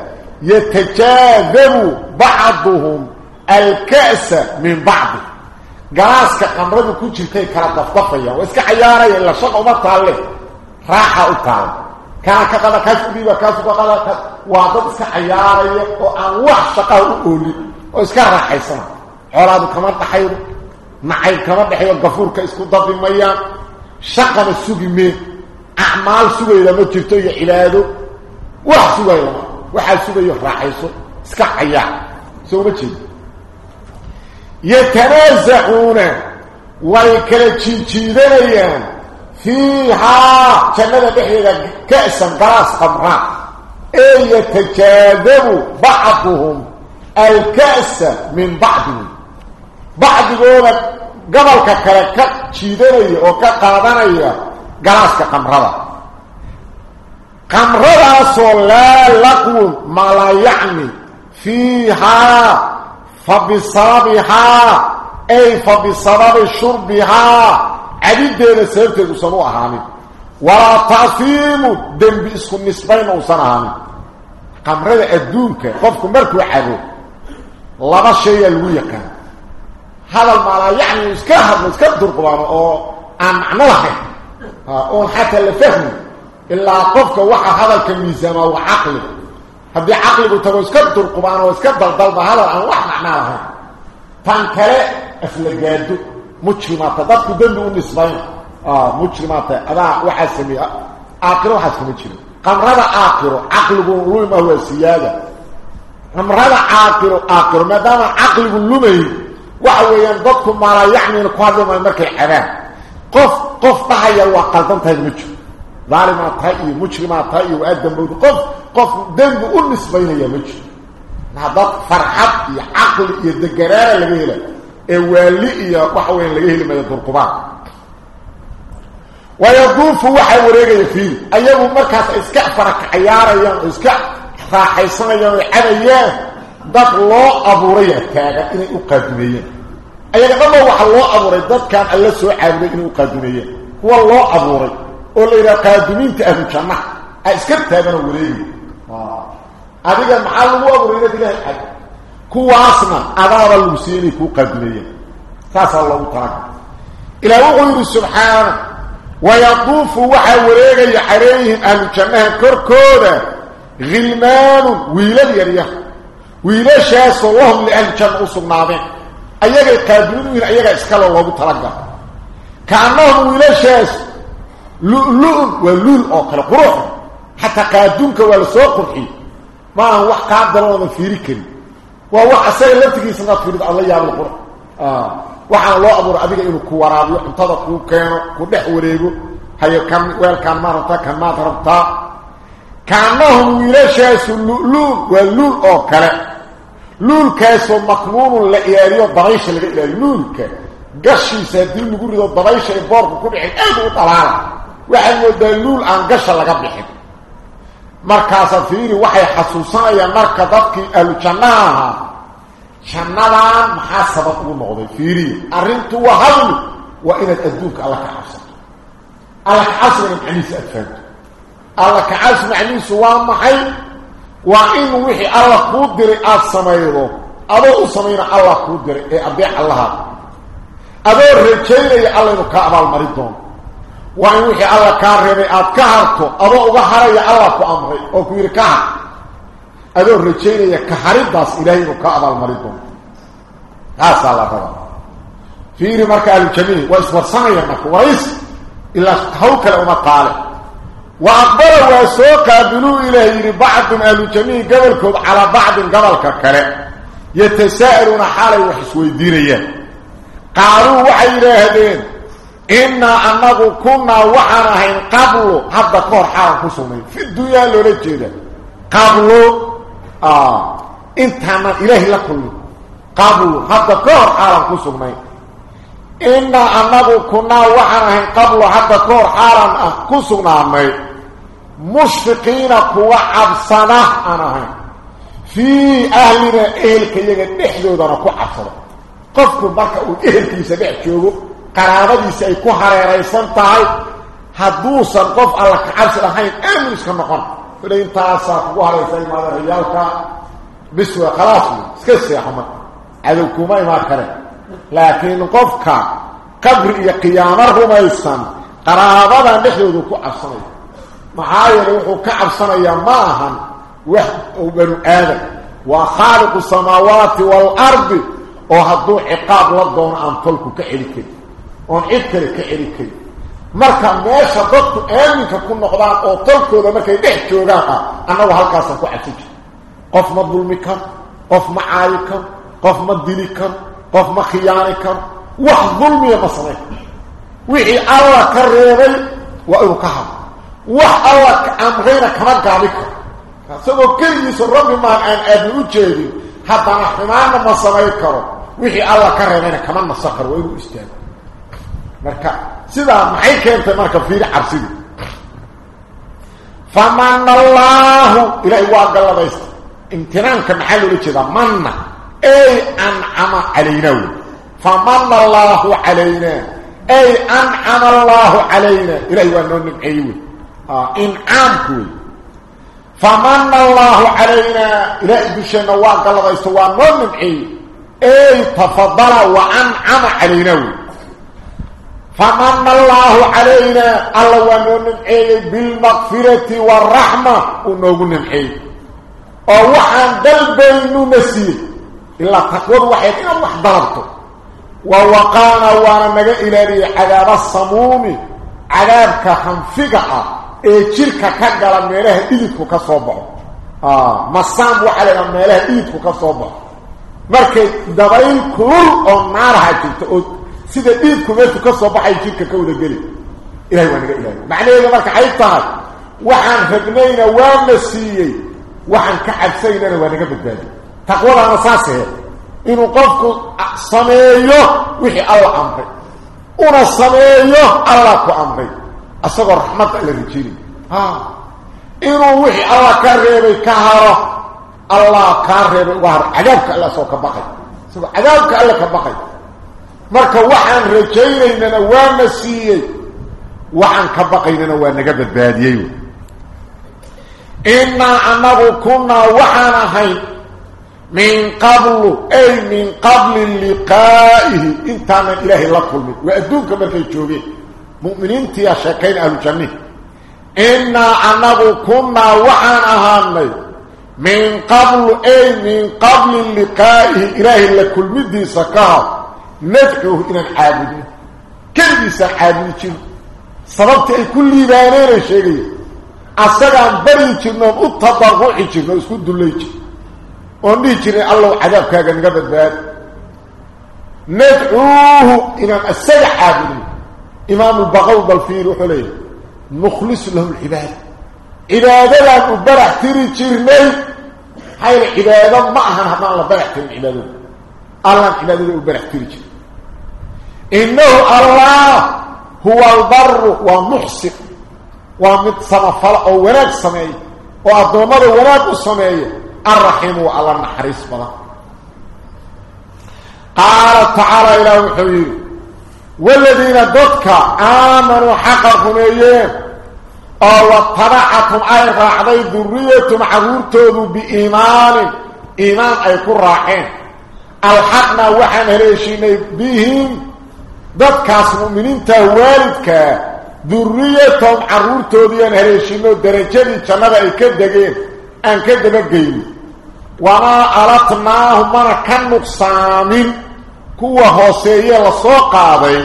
يتجاذب بعضهم الكأس من بعض. قاسك قمرد كوتشي تي كرطفطفيا واسك حياري إلا شقه مطالي راحة أطال كاكا قد كاسو بي وكاسو قد كاسو وعضب اسك حياري وعوح واسك راحة سنة حراد كمرد حيرو. معاي كمرد حيرو. القفور كإسكو ضب الميان شقنا السوق مين أعمال سوق إلى ما ترتوي إلاده وح سوق إلى ما وح السوق يخرحيسه سكحيا سوق بتشي يتنازعون ويكل تشيدنيا فيها كأننا بحيرا كأسا قراص قمراء أي يتكاذب بعضهم الكأس من بعضهم. بعض قولك الكأس من بعضهم بعض قولة قبل ككلا تشيدني وكقادني قراص كخمراء خمراء لا لقو ما لا يعني فيها فبصابها أي فبسبب شربها عديد دين سيرتك سنو أهاني ولا تعصيم دين بإسكم نسبين وصن أهاني قمرد أدونك قفكم مركو حدو لما شيء الوية كان هذا المعنى يعني يسكهر يسكهر قبانا أو معنى لحي أو حتى اللي فهمه إلا قفك وحا هذا الكميزان أو عقلي هذي عقلي قلت أنه يسكهر قبانا ويسكهر ضلب هذا أنه وحا معنى لحي فانكره أفل قادو مجرمات ضدك دمي ونسبين مجرمات هذا وحا سميه آخر وحا سميه جرم قمرنا آخر عقلي قلوه ما هو السيادة قمرنا آخر آخر ما دام عقلي قلوه weeyaan dadku maalaa yacnina ku hadlimayo markay cabaan qof qof dhahaya waa qaldantahay ma jiro ظالمات هاي مجرمات هاي وادم بود قف قف ذنب بالنسبة يا مجر هذا فرحت عقل يدقرار لغيله اولي يا وحوين لغيله ما يدرقبان ويضوف وحي وريغي فيه ايغو مركز اسكع فرك عياريا اسكع راحيسنيا وحديا dad loo abuuray taaga inay u qaadmeeyeen ayaga dhamma waxa loo abuuray dadkan alla soo caabuday inay u qaadmeeyeen kuwa loo abuuray oo la yidhaha qaadimiinta ahlu jannaha a iska taagano wareegi adiga maxaa lagu abuuray inaad ilaahay xad kuwaasna adaaba lagu siiyey inay kuu qaadimeeyeen saasaa loogu talaga ilaah wuxuu yidhi subxaana wayaduufu waxaa wareegaya calayhim ahlu jannaha korkooda khilmaanun wiilal yaryar wiilashaasoo lahum liahli janna u sugnaadeen ayagay qaadimiin u yihin ayagaa iskale loogu talagala kaannahum wiilashaas لؤلؤ ولول أو كلا قروح حتى قادونك ولا سو قرحي ما هو قادر ولا فيركن وهو اسي لفتيسنا فيرد الله يا القرح آه. وحنا لو أبو اديك إنه كو ورابيو انتدا كو كينو كو دخ وريغو هي كان ويل كان ما رتا كان ما تربتا كأنهم ويلشاس اللؤلؤ واللول أو كلا لول كاسو مقمون لا ياريو ضريش لا لول كا قشي سادين نقول له ضريش بورك كو دخي ايدو طلال waxay moodaa luul aan gasha laga bixin markaasa fiiri waxay xasuusanayaan marka dadkii ahlu jannaha ahaa jannadan maxaa sabab ugu noqday fiiriya arrintu waa hadli waa inaad adduunka alla ka cabsato alla ka cabsigana macnihiisa aad fahanto alla ka cabsi macnihiisu waa maxay adoo u samayna allah kuu diray ee adeec allahaada adoo rajaynaya alla inuu kaa abaalmarin doono. وان وحي الله كان ربي اد كهرتو ادو اوغا خريا الله كو يري كهر ادو رجينيا كهريداس الهي كو ابال مريدو هاس الله ربا فيري مركا الجميع واصبر صايا مكو ويس الا هوك الامه قال واقبل وسوق بنو إلهي بعض من الجميع قبلكم على بعض قبل ككله يتساءلون حالي وحسوي ديريا قالوا وحي لهدين إنا أنه كنا وحنهين قبل هذا كور حال كسومين في الدنيا لرجيدة قبل آه انت أنا إلهي لكل. قبل حتى كور حالا كسغنين إنا أنه كنا وحنا قبل حتى كور حالا كسغنين مشفقين كوا عبصنا أنا في أهلنا إهلك يجد نحدودنا كوا عبصنا قفك بك وإهلك يسبع ay ku hareeraysan tahay haduusan qof alla ka cabsi lahayn aamin iska noqon فلين تاسا kugu hareysay maada riyaalka biswa khalaas iska seexma adowkuma ima kare laakiin qofka qabri iyo qiyaamo rumaysan qaraabada dhexdoodu ku cabsanay محايل وكعب صنايا ماهن. وبنو آدم. وخالق السماوات والأرض. وهدو عقاب لدون عن طلق كحركي وان عكر كحركي مركا ماشا ضدت آمن كون نقضان. أو طلق وذا مكا يبحت وغاقا أنا وحالك أسنكو عتج قف ما ظلمك قف ما عايك قف ما دينك قف ما خيانك وحظ ظلمي يا مصري. وحي الله كرره وإنكهب وحاوك عم غيرك ما قابك فسوى كلمس الرب ما عن أبي أجيري حتى نحنان ما صغيرك رب وحي الله كرمينا كمان ما صغر وإيه إستاذ مركا سيدا معيك أنت مركا فيري عرسي فمن الله إلهي واق الله بيست امتنانك محلو لكذا من أي أنعم علينا فمن الله علينا أي أنعم الله علينا إلهي وأنه نبعيوه ان عامكو فمن الله علينا لا يدشن واق الله يستوى من اي أي تفضل وان عام علينا. فمن الله علينا الله من اي بالمغفرة والرحمة. ونقول من اي أو دل بين مسير إلا تقول وحيد إلا الله ضربته ووقانا وأنا نجا إلى عذاب السموم. عذاب كحنفقه عذاب كخنفقة إيه شركة كقل ميله إيدكو كصوبه آه مصام وحالنا ميله إيدكو كصوبه مركي دبين كل أو نار هاتي sida dhiibku meeshu ka soo baxay jirka ka wada geli ilahay waa naga ilaaliy macnaheeda marka ay tahay waxaan rabnayna waana siiyey waxaan ka cabsaynana waa naga badbaadiy taqwadaana saasee inuu qofku sameeyo wixii alla amray una sameeyo alla ku amray أصغر رحمه على رجلي ها. إنه وحي الله كاريبي كهرة. الله كاريبي وهر. عجبك الله سوك بقي سوك عجبك الله كبقي. مركا وحن رجيني من اوام نسيي وحن كبقي من اوام نقبت بادي إنا أنه كنا وحنهي من قبل أي من قبل لقائه. انتان إلهي لكل من وأدوك بكي تشوفيه mu'miniintiyaa sheekayn ahlujannihi innaa annagu kunnaa waxaan ahaanay min qablu ay min qabli liqaa'ihi ilaahay la kulmidiisa ka hor ندعوه إلى العابدين كل بيسان عابد جير صببت أي كل ليبانين الشيء أصدقان بري جيرنا التضرع جيرنا اسكد اللي جير وني جيرنا الله عذاب كاقا نقبل باد. ندعوه إلى السجع عابدين إمام البغوض بالفير وحليه نخلص له العبادة. عبادة لا نبرح تري جيرنا هاي العبادة معها نحن الله برح تري العبادة. الله عبادة وبرح تري إنه الله هو البر ومحسن ومتصنفل أو وناك سمعي وأدومر وناك سمعي الرحيم وعلى النحريس بلا. قال تعالى إلى وحير والذين ضدك آمنوا حقا فنيين أو طبعكم أيضا حضي ذرية معهورته بإيمان. إيمان أي كل راحين. ألحقنا وحن هليشين بهم. ضدك المؤمنين تهوالدك ذرية معهورته بهم هليشين درجين كماذا يكدقين أن كدبقين. وما أردناهم من كان نقصانين nuqsaamin kuwa hooseeye lasoo qaaday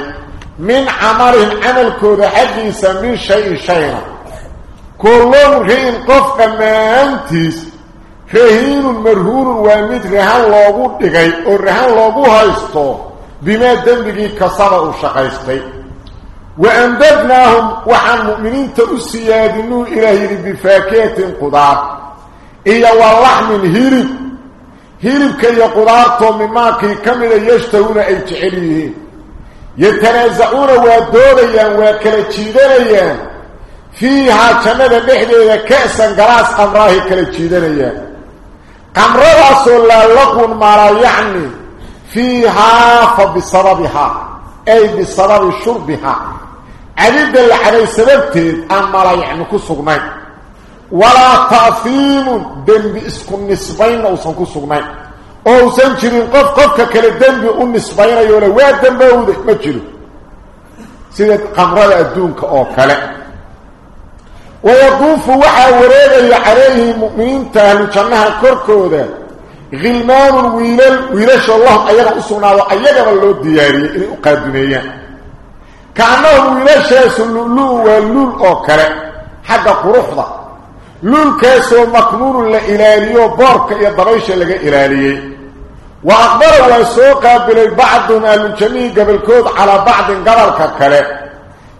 min camalihim camalkooda xaggiisa min shayin shayna kullun ri'in qof dhammaantiis rahiinun marhuunun waa mid rahan loogu dhigay oo rahan loogu haysto بما دنبغي كسر وشقيستي وأمددناهم وحن مؤمنين تأسيادنوا إلى هيرب بفاكية قدار إيا واللحم هيرب هيربك يا قراطه مما كمل يشتهون أي تحليه يتنازعون ودوريا وكل تشيدريا فيها كمل بحدي كاسا غراس قمره كل تشيدريا قمره رسول الله لكم ما يعني فيها فبسببها أي بسبب شربها. عبد الحري سببت أمر يعني كسغنيه ولا تأثيم دنبي اسكن نسبين أو سنكو سغنين أو سنجرين قف قفك كلا دنبي أو نسبين أيولا ويهد دنبي أو ذهما جلو سيدة قمرة أدونك أوكلا ويقوف وحا وريد اللي عليه المؤمنين تهلو كانها غلمان ويلل ويلش الله أيها أسونا وأيها باللود دياري إذن أقادنيا كأنه ويلش يسلو اللو واللو الأوكلا حقا قرفضا لولكاسو مقنون لا الهاليو بورك يا دبيشه لا الهاليه وأخبره السوق قبل بعض من الجميع قبل كود على بعض قبلك كله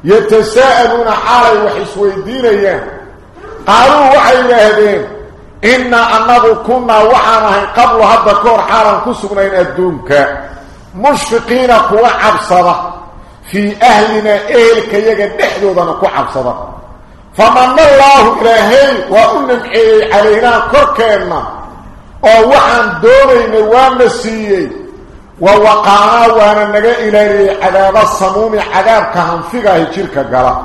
يتساءلون حال وحس أيام قالوا وحي الهدين إنا أنه كنا وحنا قبل هذا كور حالا كسبنا الدومك. مشفقين كوا صدق في أهلنا إهلك يجد نحدودنا كوا صدق فمن الله إلهي وأنمعي علينا كركينا أو وحن دورين وانسيي ووقعنا نجا إلهي عذاب الصموم عذاب كهنفقه جيرك قال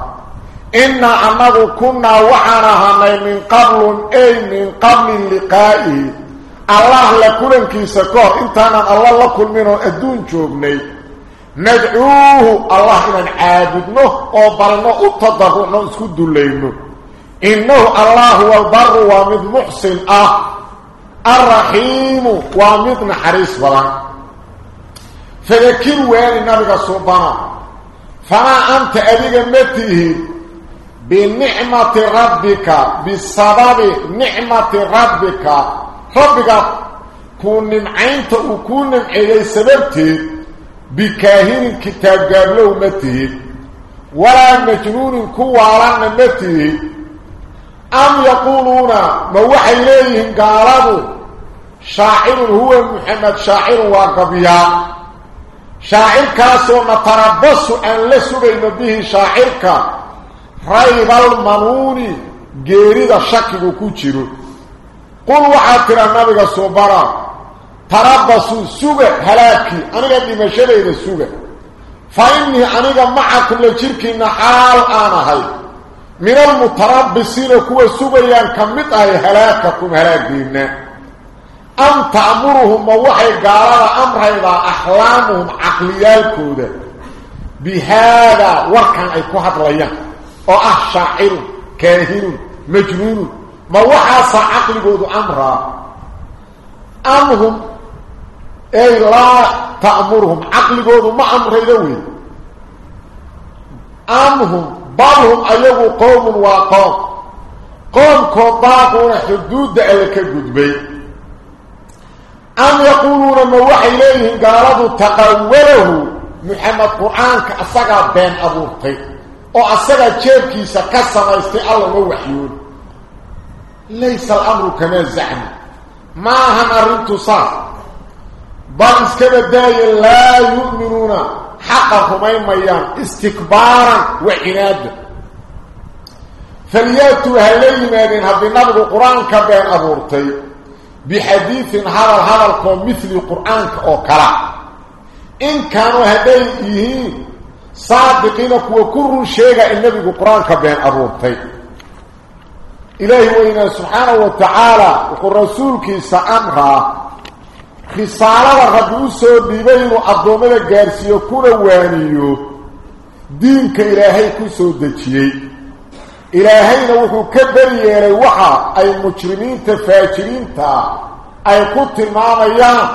إنا أنه كنا وحنها من قبل أي من قبل لقائه. الله لكل كيسكور إنتانا الله لكل منه أدون جوبني. ندعوه الله إن عابدنه وبرنه اتضرنه اسكد الليل إنه الله هو البر ومد محسن أه الرحيم ومد نحريس بلا فذكر وين النبي سبحانه فما أنت أبيك متيه بنعمة ربك بسبب نعمة ربك ربك كون نمعينت وكون بكاهن كتاب قابله متيه ولا مجنون كوالا متيه أم يقولون ما وحي إليهم قالوا شاعر هو محمد شاعر وقبيا شاعر كاسو نتربص أن لسبين به شاعرك. ريب المنون قيرد شكك كتير قل وحاتر النبي صبرا تربصوا سوغ هلاكي. أنا قد مشبه السوغ فإني أنا معكم لجركي حال أنا هاي. من المتربصين كوا سوغيان كمت أي هلاككم هلاكينا أم تأمرهم ووحي قالوا أمر إذا أحلامهم عقليالكودا بهذا وكان أي كوحد ليان أو أحشاعر كاهن مجنون. ما وحاس عقل أمرا. أمهم أي لا تأمرهم. عقل قود ما أمر يدوي أمهم بعضهم أيضا قوم وقوم قوم كطاقون حدود ألك القدبي أم يقولون ما وحي إليهم؟ قالوا تقوله. محمد قرآن كأساقا بين أبوطي وأساقا جيبكي سكسر يستي الله موحيون ليس الأمر كما زعم ما هم أرنتو صار. بل اسكبت داي لا يؤمنون. حقهم أي ميان. استكبارا وعناد. فليأتوا هلي مادين. هذا النبغ القرآن كبين أبورتي. بحديث هذا هذا مثل القرآن كأوكرا إن كانوا هديه صادقين وكل شيء النبي القرآن كبين أبورتي. إلهي وإنا سبحانه وتعالى وقل رسولك سأمرها risaalada rabbi u soo dhiibay inuu addoommada gaarsiiyo kuna waaniyo diinka ilaahay ku soo dejiyey ilaahayna wuxuu ka baryeelay waxa ay mujrimiinta faajiriinta ay ku tilmaamayaan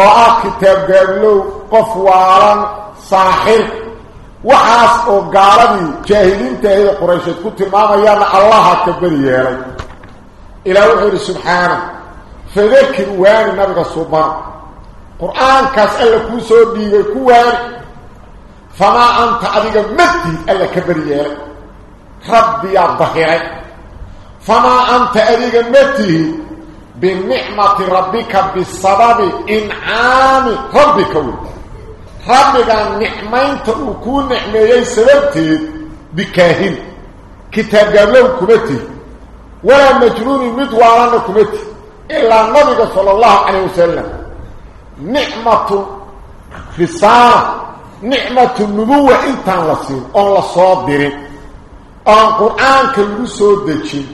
oo ah kitaab gaablow qof waalan saaxir waxaas oo gaaladii jaahiliinta ahayda quraysheed ku tilmaamayaanna allaha ka baryeelay ilaah wuxuu yidhi فذكر وان نبغى الصبر قرآن كاس ألا كوسو ديغي كوان فما أنت أذيك متي ألا كبريا ربي الظهير فما أنت أذيك متي بالنعمة ربك بسبب إنعام ربك. ربك النعمين تكون نعميين سببتي بكاهن. كتاب قبله كمتي. ولا مجنون مدوارانا كمتي. إلا النبي صلى الله عليه وسلم. نعمة خسارة نعمة النبوة إنتان لسين أن لصادرين أن قرآن كان يسود دجين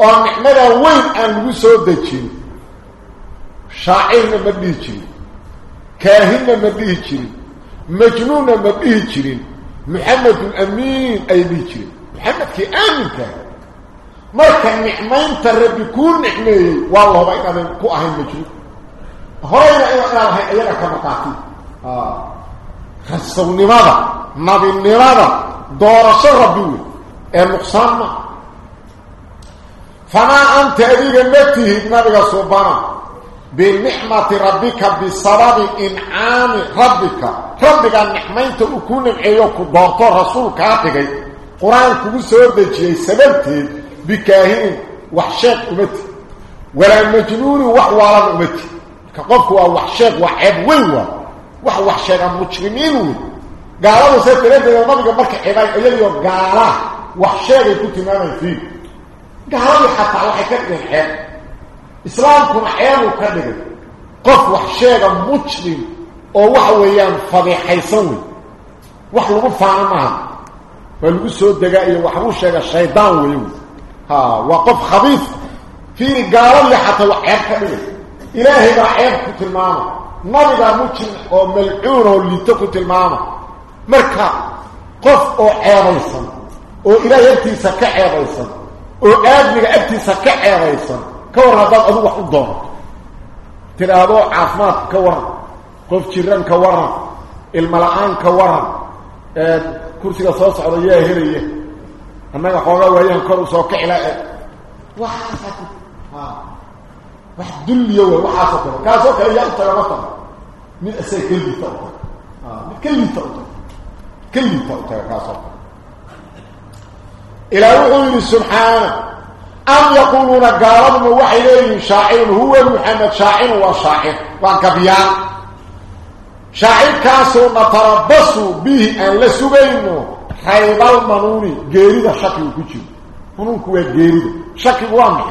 أن نعمة وين أن يسود دجين شاعرنا جرين كاهننا جرين مجنوننا جرين محمد الأمين أي جرين محمد كي آمن كان. Marka nicmaynta rabbi kuu nicmeeyey waa lahaba inaadan ku ahayn majnuun horeyna ina inaan ahayn iyaga ka maqaatiin rasawnimada nabinimada doorasho rabbi wey ee nuqsaan ma famaa anta adiga ma tihid nabiga subana binicmati rabbika bisababi incaami rabbika rabbiga nicmaynta uu kuu nimceeyo ku doorto rasuul kaa dhigay qur-aan kugu soo dejiyey sababteed بكاهن وحشاك أمتي. ولا مجنون وحوالا أمتي. كقفك وحشاك وعيب ويوا وح وحشاك المجرمين قالوا لدينا نبقى مركة عباي أيضا قالا وحشاك يكون تماما فيه. قالوا حتى على حكاية الحياة. إسلامكم عيام وكذلك قف وحشاك مجرم. oo wax weeyaan fadixaysan wey wax lagu faano maaha waa lagu soo ها وقف خبيث في قال حتى وعيب كبير إلهي با عيب كنت الماما نبي با مجن أو ملعون اللي تكنت الماما مركا قف أو عيبيسا أو إلهي ابتيسا كعيبيسا أو آدمك ابتيسا كعيبيسا كور هذا أدو وحو الدور ترى هذا عافمات كور. قف جيران كور. الملعان كور. كرسي صوص على ياه هريه annaga xoogaa waayaan kor u soo kicila e waxaas ha wax dulliyo wey waxaasoo kale kaasoo kale yaa u taga ma taga mid isaga ka liita u taga mid ka liita u taga ka liita u taga kaasoo kale ilaa wuxuu yidhi subxaana am yaquuluuna gaaladuma waxay leeyihiin shaacirun huwa muxamed shaacirun waa shaacir waa gabyaan shaacirkaasoo natarabasu bihi aan la sugayno خيب المنوني جيريدا شكي وكجي منونك هو جيريدا شكي وامي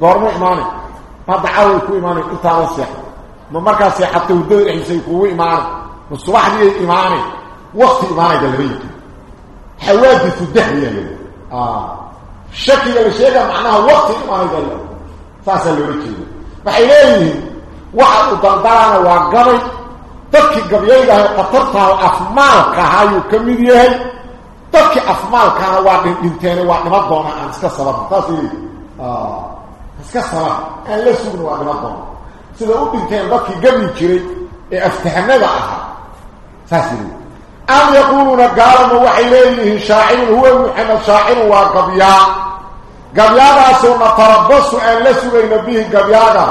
دورمو إيماني ما دعاوي كو إيماني إنتا وسيح ما مركا سيحة تودر إحسي كو إيماني والصباح دي إيماني وقت إيماني جلبيك حوادث الدهية لي آه شكي اللي شيئا معناها وقت إيماني جلبيك ساسا اللي ريكي فحيليه واحد ضلدانا وقبي تبكي قبيلها قطرتها وأفمالك هايو كميديه dadki afmaalkaana waa dhinteen waa dhima doona aan iska sabab taas ah iska sabab aan la sugno waa dhima doona sida u dhinteen dadki gabi jiray ee aftahanada ahaa saas am yaquluna qaalama waxay leeyihiin shaacirun huwa muxamed shaacirun waa gabyaa gabyaadaasoo natarabasu aan la sugayno bihi gabyaaga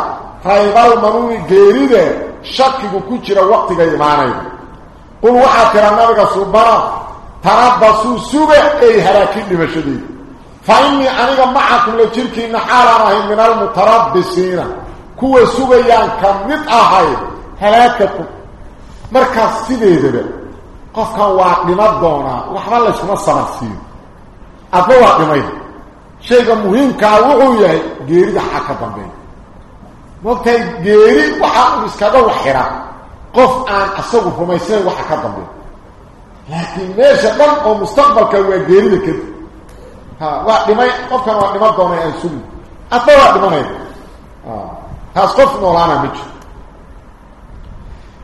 raybal manuuni geeride shakigu ku jira waqtiga imaanaya qul waxaa tira nabiga subana تربصوا سوغا اي هراكين دمشدي فاني انيغا معكم لجيركين حالانا من المتربصين كو سوغيان كميد اهي هلاككم markaas sideedaba qofkan waa dhima doonaa waxba la iskuma samarsiin adba waa dhimay shayga muhiimkaa wuxuu yahay geerida xaa ka dambeeya moogtahay geeri waxaa uu iskaga waxira qof aan asagu rumaysnayn لكن ماشي أو مستقبل كان وغيري كده ها وا دمي قفكان وا دمه دونه ان سن اتا وا دمه آه هاس قف نولانا مج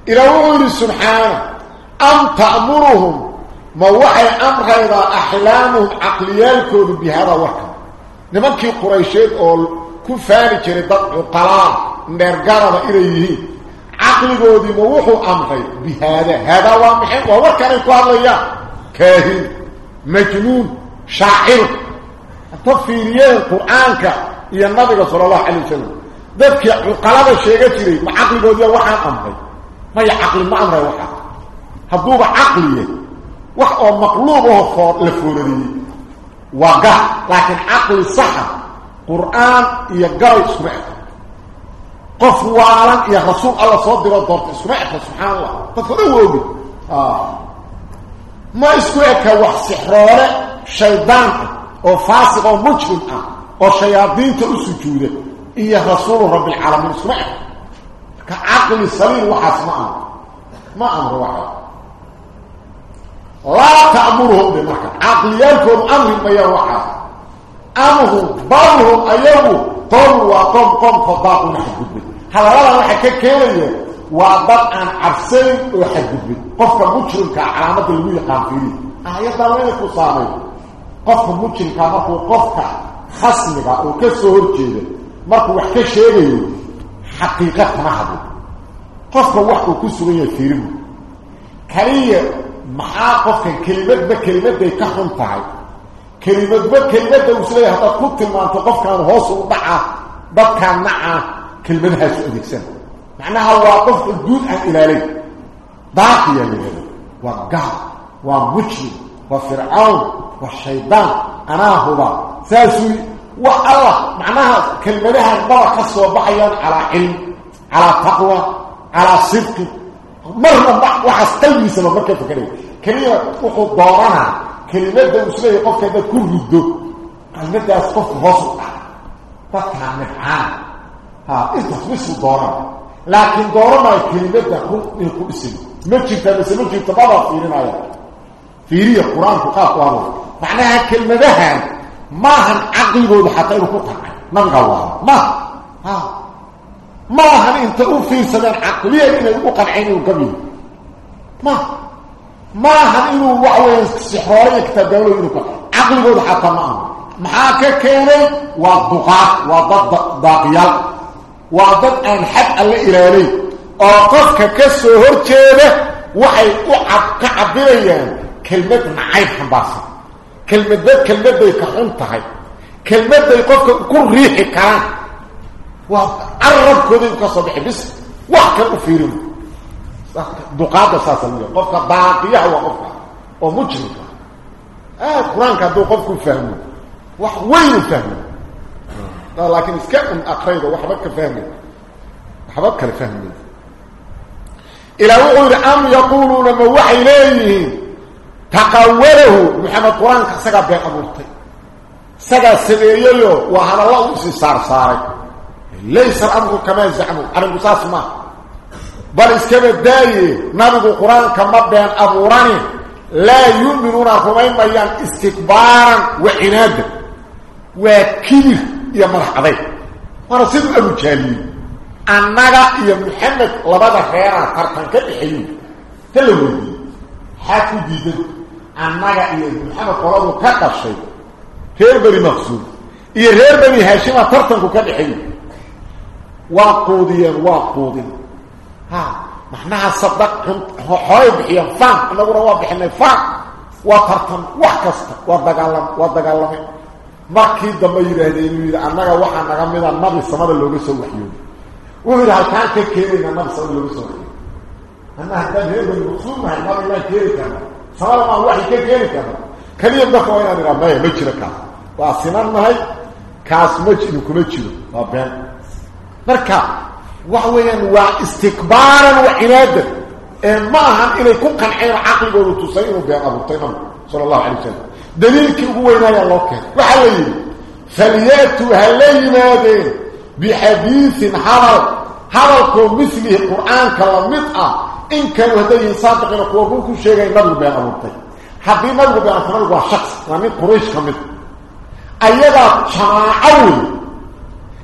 إلى وحي سبحانه ام تامرهم ما وحي أمر هذا احلامهم عقليالكم بهذا وقت نمكي قريشيد أو كفاري جري دد عقلا نرغرا عقلبودي موحو أمري بهذا هذا وامحي ووكر الكوار ليا كاهن مجنون شاعر. التفير القرآن إيا النبي صلى الله عليه وسلم ذلك القلب الشيغات لي وعقلبودي وحا أمري ما هي عقل ما أمري وحا هبوب عقلي وحا مقلوبه لفوردي وقه لكن عقل صحة قرآن يقرأ سبحانه قف والا يا رسول الله صلى الله عليه وسلم سبحان الله تفضل ووجد آه. ما اسكوك wax sixroole shaydaan oo faasiq oo mujrim ah oo shayaadiinta u sujuuda iyo rasuul rabbil alamin subhanahu ka aqli salim wa hasma ma amru waxa la ta'muruhum bi makka aqliyakum amri ma yawaha amru balhum ayabu هل هذا هو حكاكي وعبد عن عبسين ويحجبين قفة مجرم كعلامة المية قامتين آيات دولين كصامين قفة مجرم كامتو قفة خصمك وكسهر جيدا مركو وحكي شيئا حقيقة محبو قفة وحكو كسرية فيرم كريه محا قفة كلمات با كلمات با كحن تاعي كلمات با كلمات با وسلية حتى قلت المعنى تقف كان هوس وضعه ضد كان u adeegsana معناها واقف الجود عن إلالي باقيا لهذا وقال ومجرم وفرعون والشيطان. أنا هو. ساسوي والله معناها كلمة لها المرة خصوا بحيا على علم على تقوى على صدق. مرة وحس تلمي سبب مركة فكرة كلمة. وحو دورنا كلمة أسليه يقف كده كل ردو كلمة أسقف غصب تطلع نفعان استخدموا دورا لكن دورا ما كلمتها كون يكون اسم. ما كنت بسمه كنت طبعا فيرين عليها فيري القرآن تقاف وعرف معناها كلمة ذها ما هن عقيبه بحتى يكون طبعا ما نقوها ما ها. ما هن إنت في سنة عقلية من يبقى العين القبيل ما ما هن إنه وعوين سحرارية كتاب دولة إنه عقيبه بحتى معه محاكا كينا وضغاق وضغاق وضد أن حد الله إلالي وقفك كسو هرجيبه وحي أعب كعبيريان كلمة معايب حنباسة كلمة ذات كلمة ذات كحنطهي كلمة ذات قفك كل ريحي كران وعرب كذين كصبح بس وحكا أفيرم دقاء أساسا ليه قفك باقية وقفك ومجرد القرآن كان قفك فهمه وين فهمه لكن اسكن اقريده وحبك فهمي وحبك فهمي إلى وقول أم يقولون ما وحي إليه؟ تقوله محمد قرآن كسغا ابورتي سغا سبييو وهذا الله صار صار ليس الأمر كما زعموا أنا مساس ما. بل اسكن داي نبي القران كما بين ابوراني لا يؤمنون رمين بيان استكبارا وعنادا وكبر يا مرحبا. وأنا سيد أبو جالي. انغا يا محمد لبدا خيرا ترتن كدخيو تلوي حاكو ديد انغا يا محمد قرادو كقشي خير بري مقصود يا غير بني هاشم ترتن كدخيو واقوديا واقوديا. ها معناها صدق هاي بحيان فان أنا ورا بحنا فان. وترتن وحكست. ودغالم ودغالم markii dambe yiraahdeen inuu yiri annaga waxa naga mid ah nabi samada looga soo waxyooday wuxuu halkaan ka keenayna nabi samada looga soo waxyooday anna hadda heedo muxsuuma nabi la keenay kana samada ma waxay ka keenay kana kaliya dadka waa inaan raamay ma jira ka waa sinan mahay kaas ma jiro kuma jiro waa been marka wax weeyaan waa istikbaaran wa inaada ee ma ahan inay ku qanceen aqligoodu tusay inuu been abuurtay nabi sallallahu alayhi wasallam دليلك هو يا لوكه وحلي فليأتوا هلينادين بحديث حرر حرركم مثله القرآن كلمتها إن كانوا هدي صادقين قوابونكم شيئا نبغي بيان أمرتين حبي نبغي بيان أمرتين هو شخص ومن قريش كمت أيضا شماعون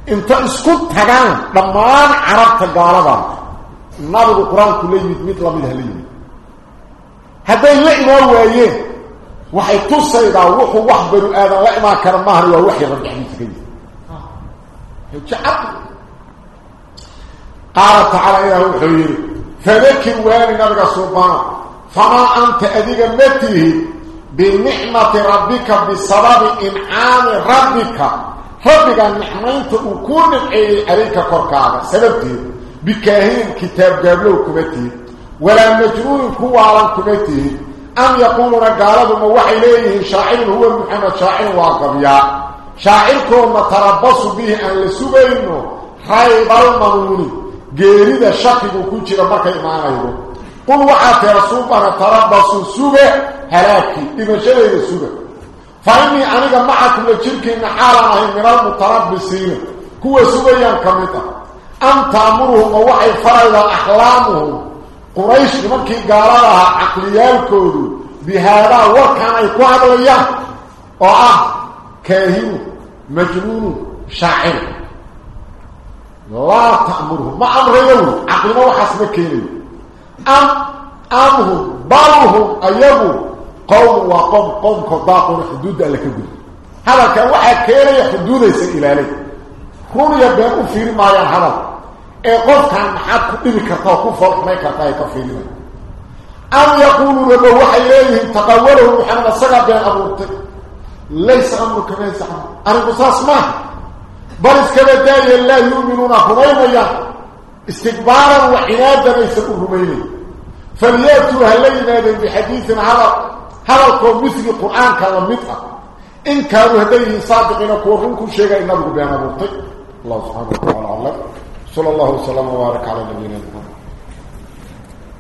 أنت اسكت تغان لما عربت قالبا نبغي القرآن كله مثل من هلين هذا يلعب وياه waxay tusaydaa wuxuu wax banu aadan la imaan kara maahan waa waxay rabbi xadiidka jacab qaala tacaala ilaah wuxuu yidhi fadakir waani nabiga subana famaa anta adiga ma tihid binicmati rabbika bisababi incaami rabbika rabbiga nicmaynta uu kuu nimceeyey calayka korkaaga sababteeda bikaahiin kitaab gaablow kuma tihid walaa majnuunin ku waalan kuma tihid أم يقولون قالوا ما وحي إليه شاعر هو محمد شاعر واقبيا شاعركم ما تربصوا به أن لسبينه ريب المنون geerida shakigu ku jira markay imaanaydo qul waxaa tee rasuulkana tarabasu suge halaaki dhimashadayda suga fa innii aniga macakum la jirkiinna xaalan ahay min almutarabisiina kuwa sugayaan ka mid ah gaalada ahaa caqliyaalkoodu bihaadaa warkan ay ku hadlayaan oo ah kaahinu majnuunu shaacir لا تأمره ما أمر يوم عقلنا وحسب كيني أم أمهم بالهم أيبو قوم وقوم قوم قضاقون حدود لك بي هذا كان واحد كيني حدود إلى لك كون يبين أفير ما ينهضر قف كان حق إذا كرتا كفر ما يكرتا يكفير أم يقولوا ربا وحي إليه تقوله محمد بين أبوته ليس أمرك ليس أمرك. أنا قصاص ما بل اسكبه داعي الله يؤمنون رمينيا استكبارا وعنادا يسبوا رميني فليأتوا هلينا بحديث هذا القوم مثل القرآن كان مطلع إن كانوا هديه صادقين كورهم كل شيء إنه بيانا برطي الله سبحانه وتعالى صلى الله وسلم وبارك على نبينا محمد.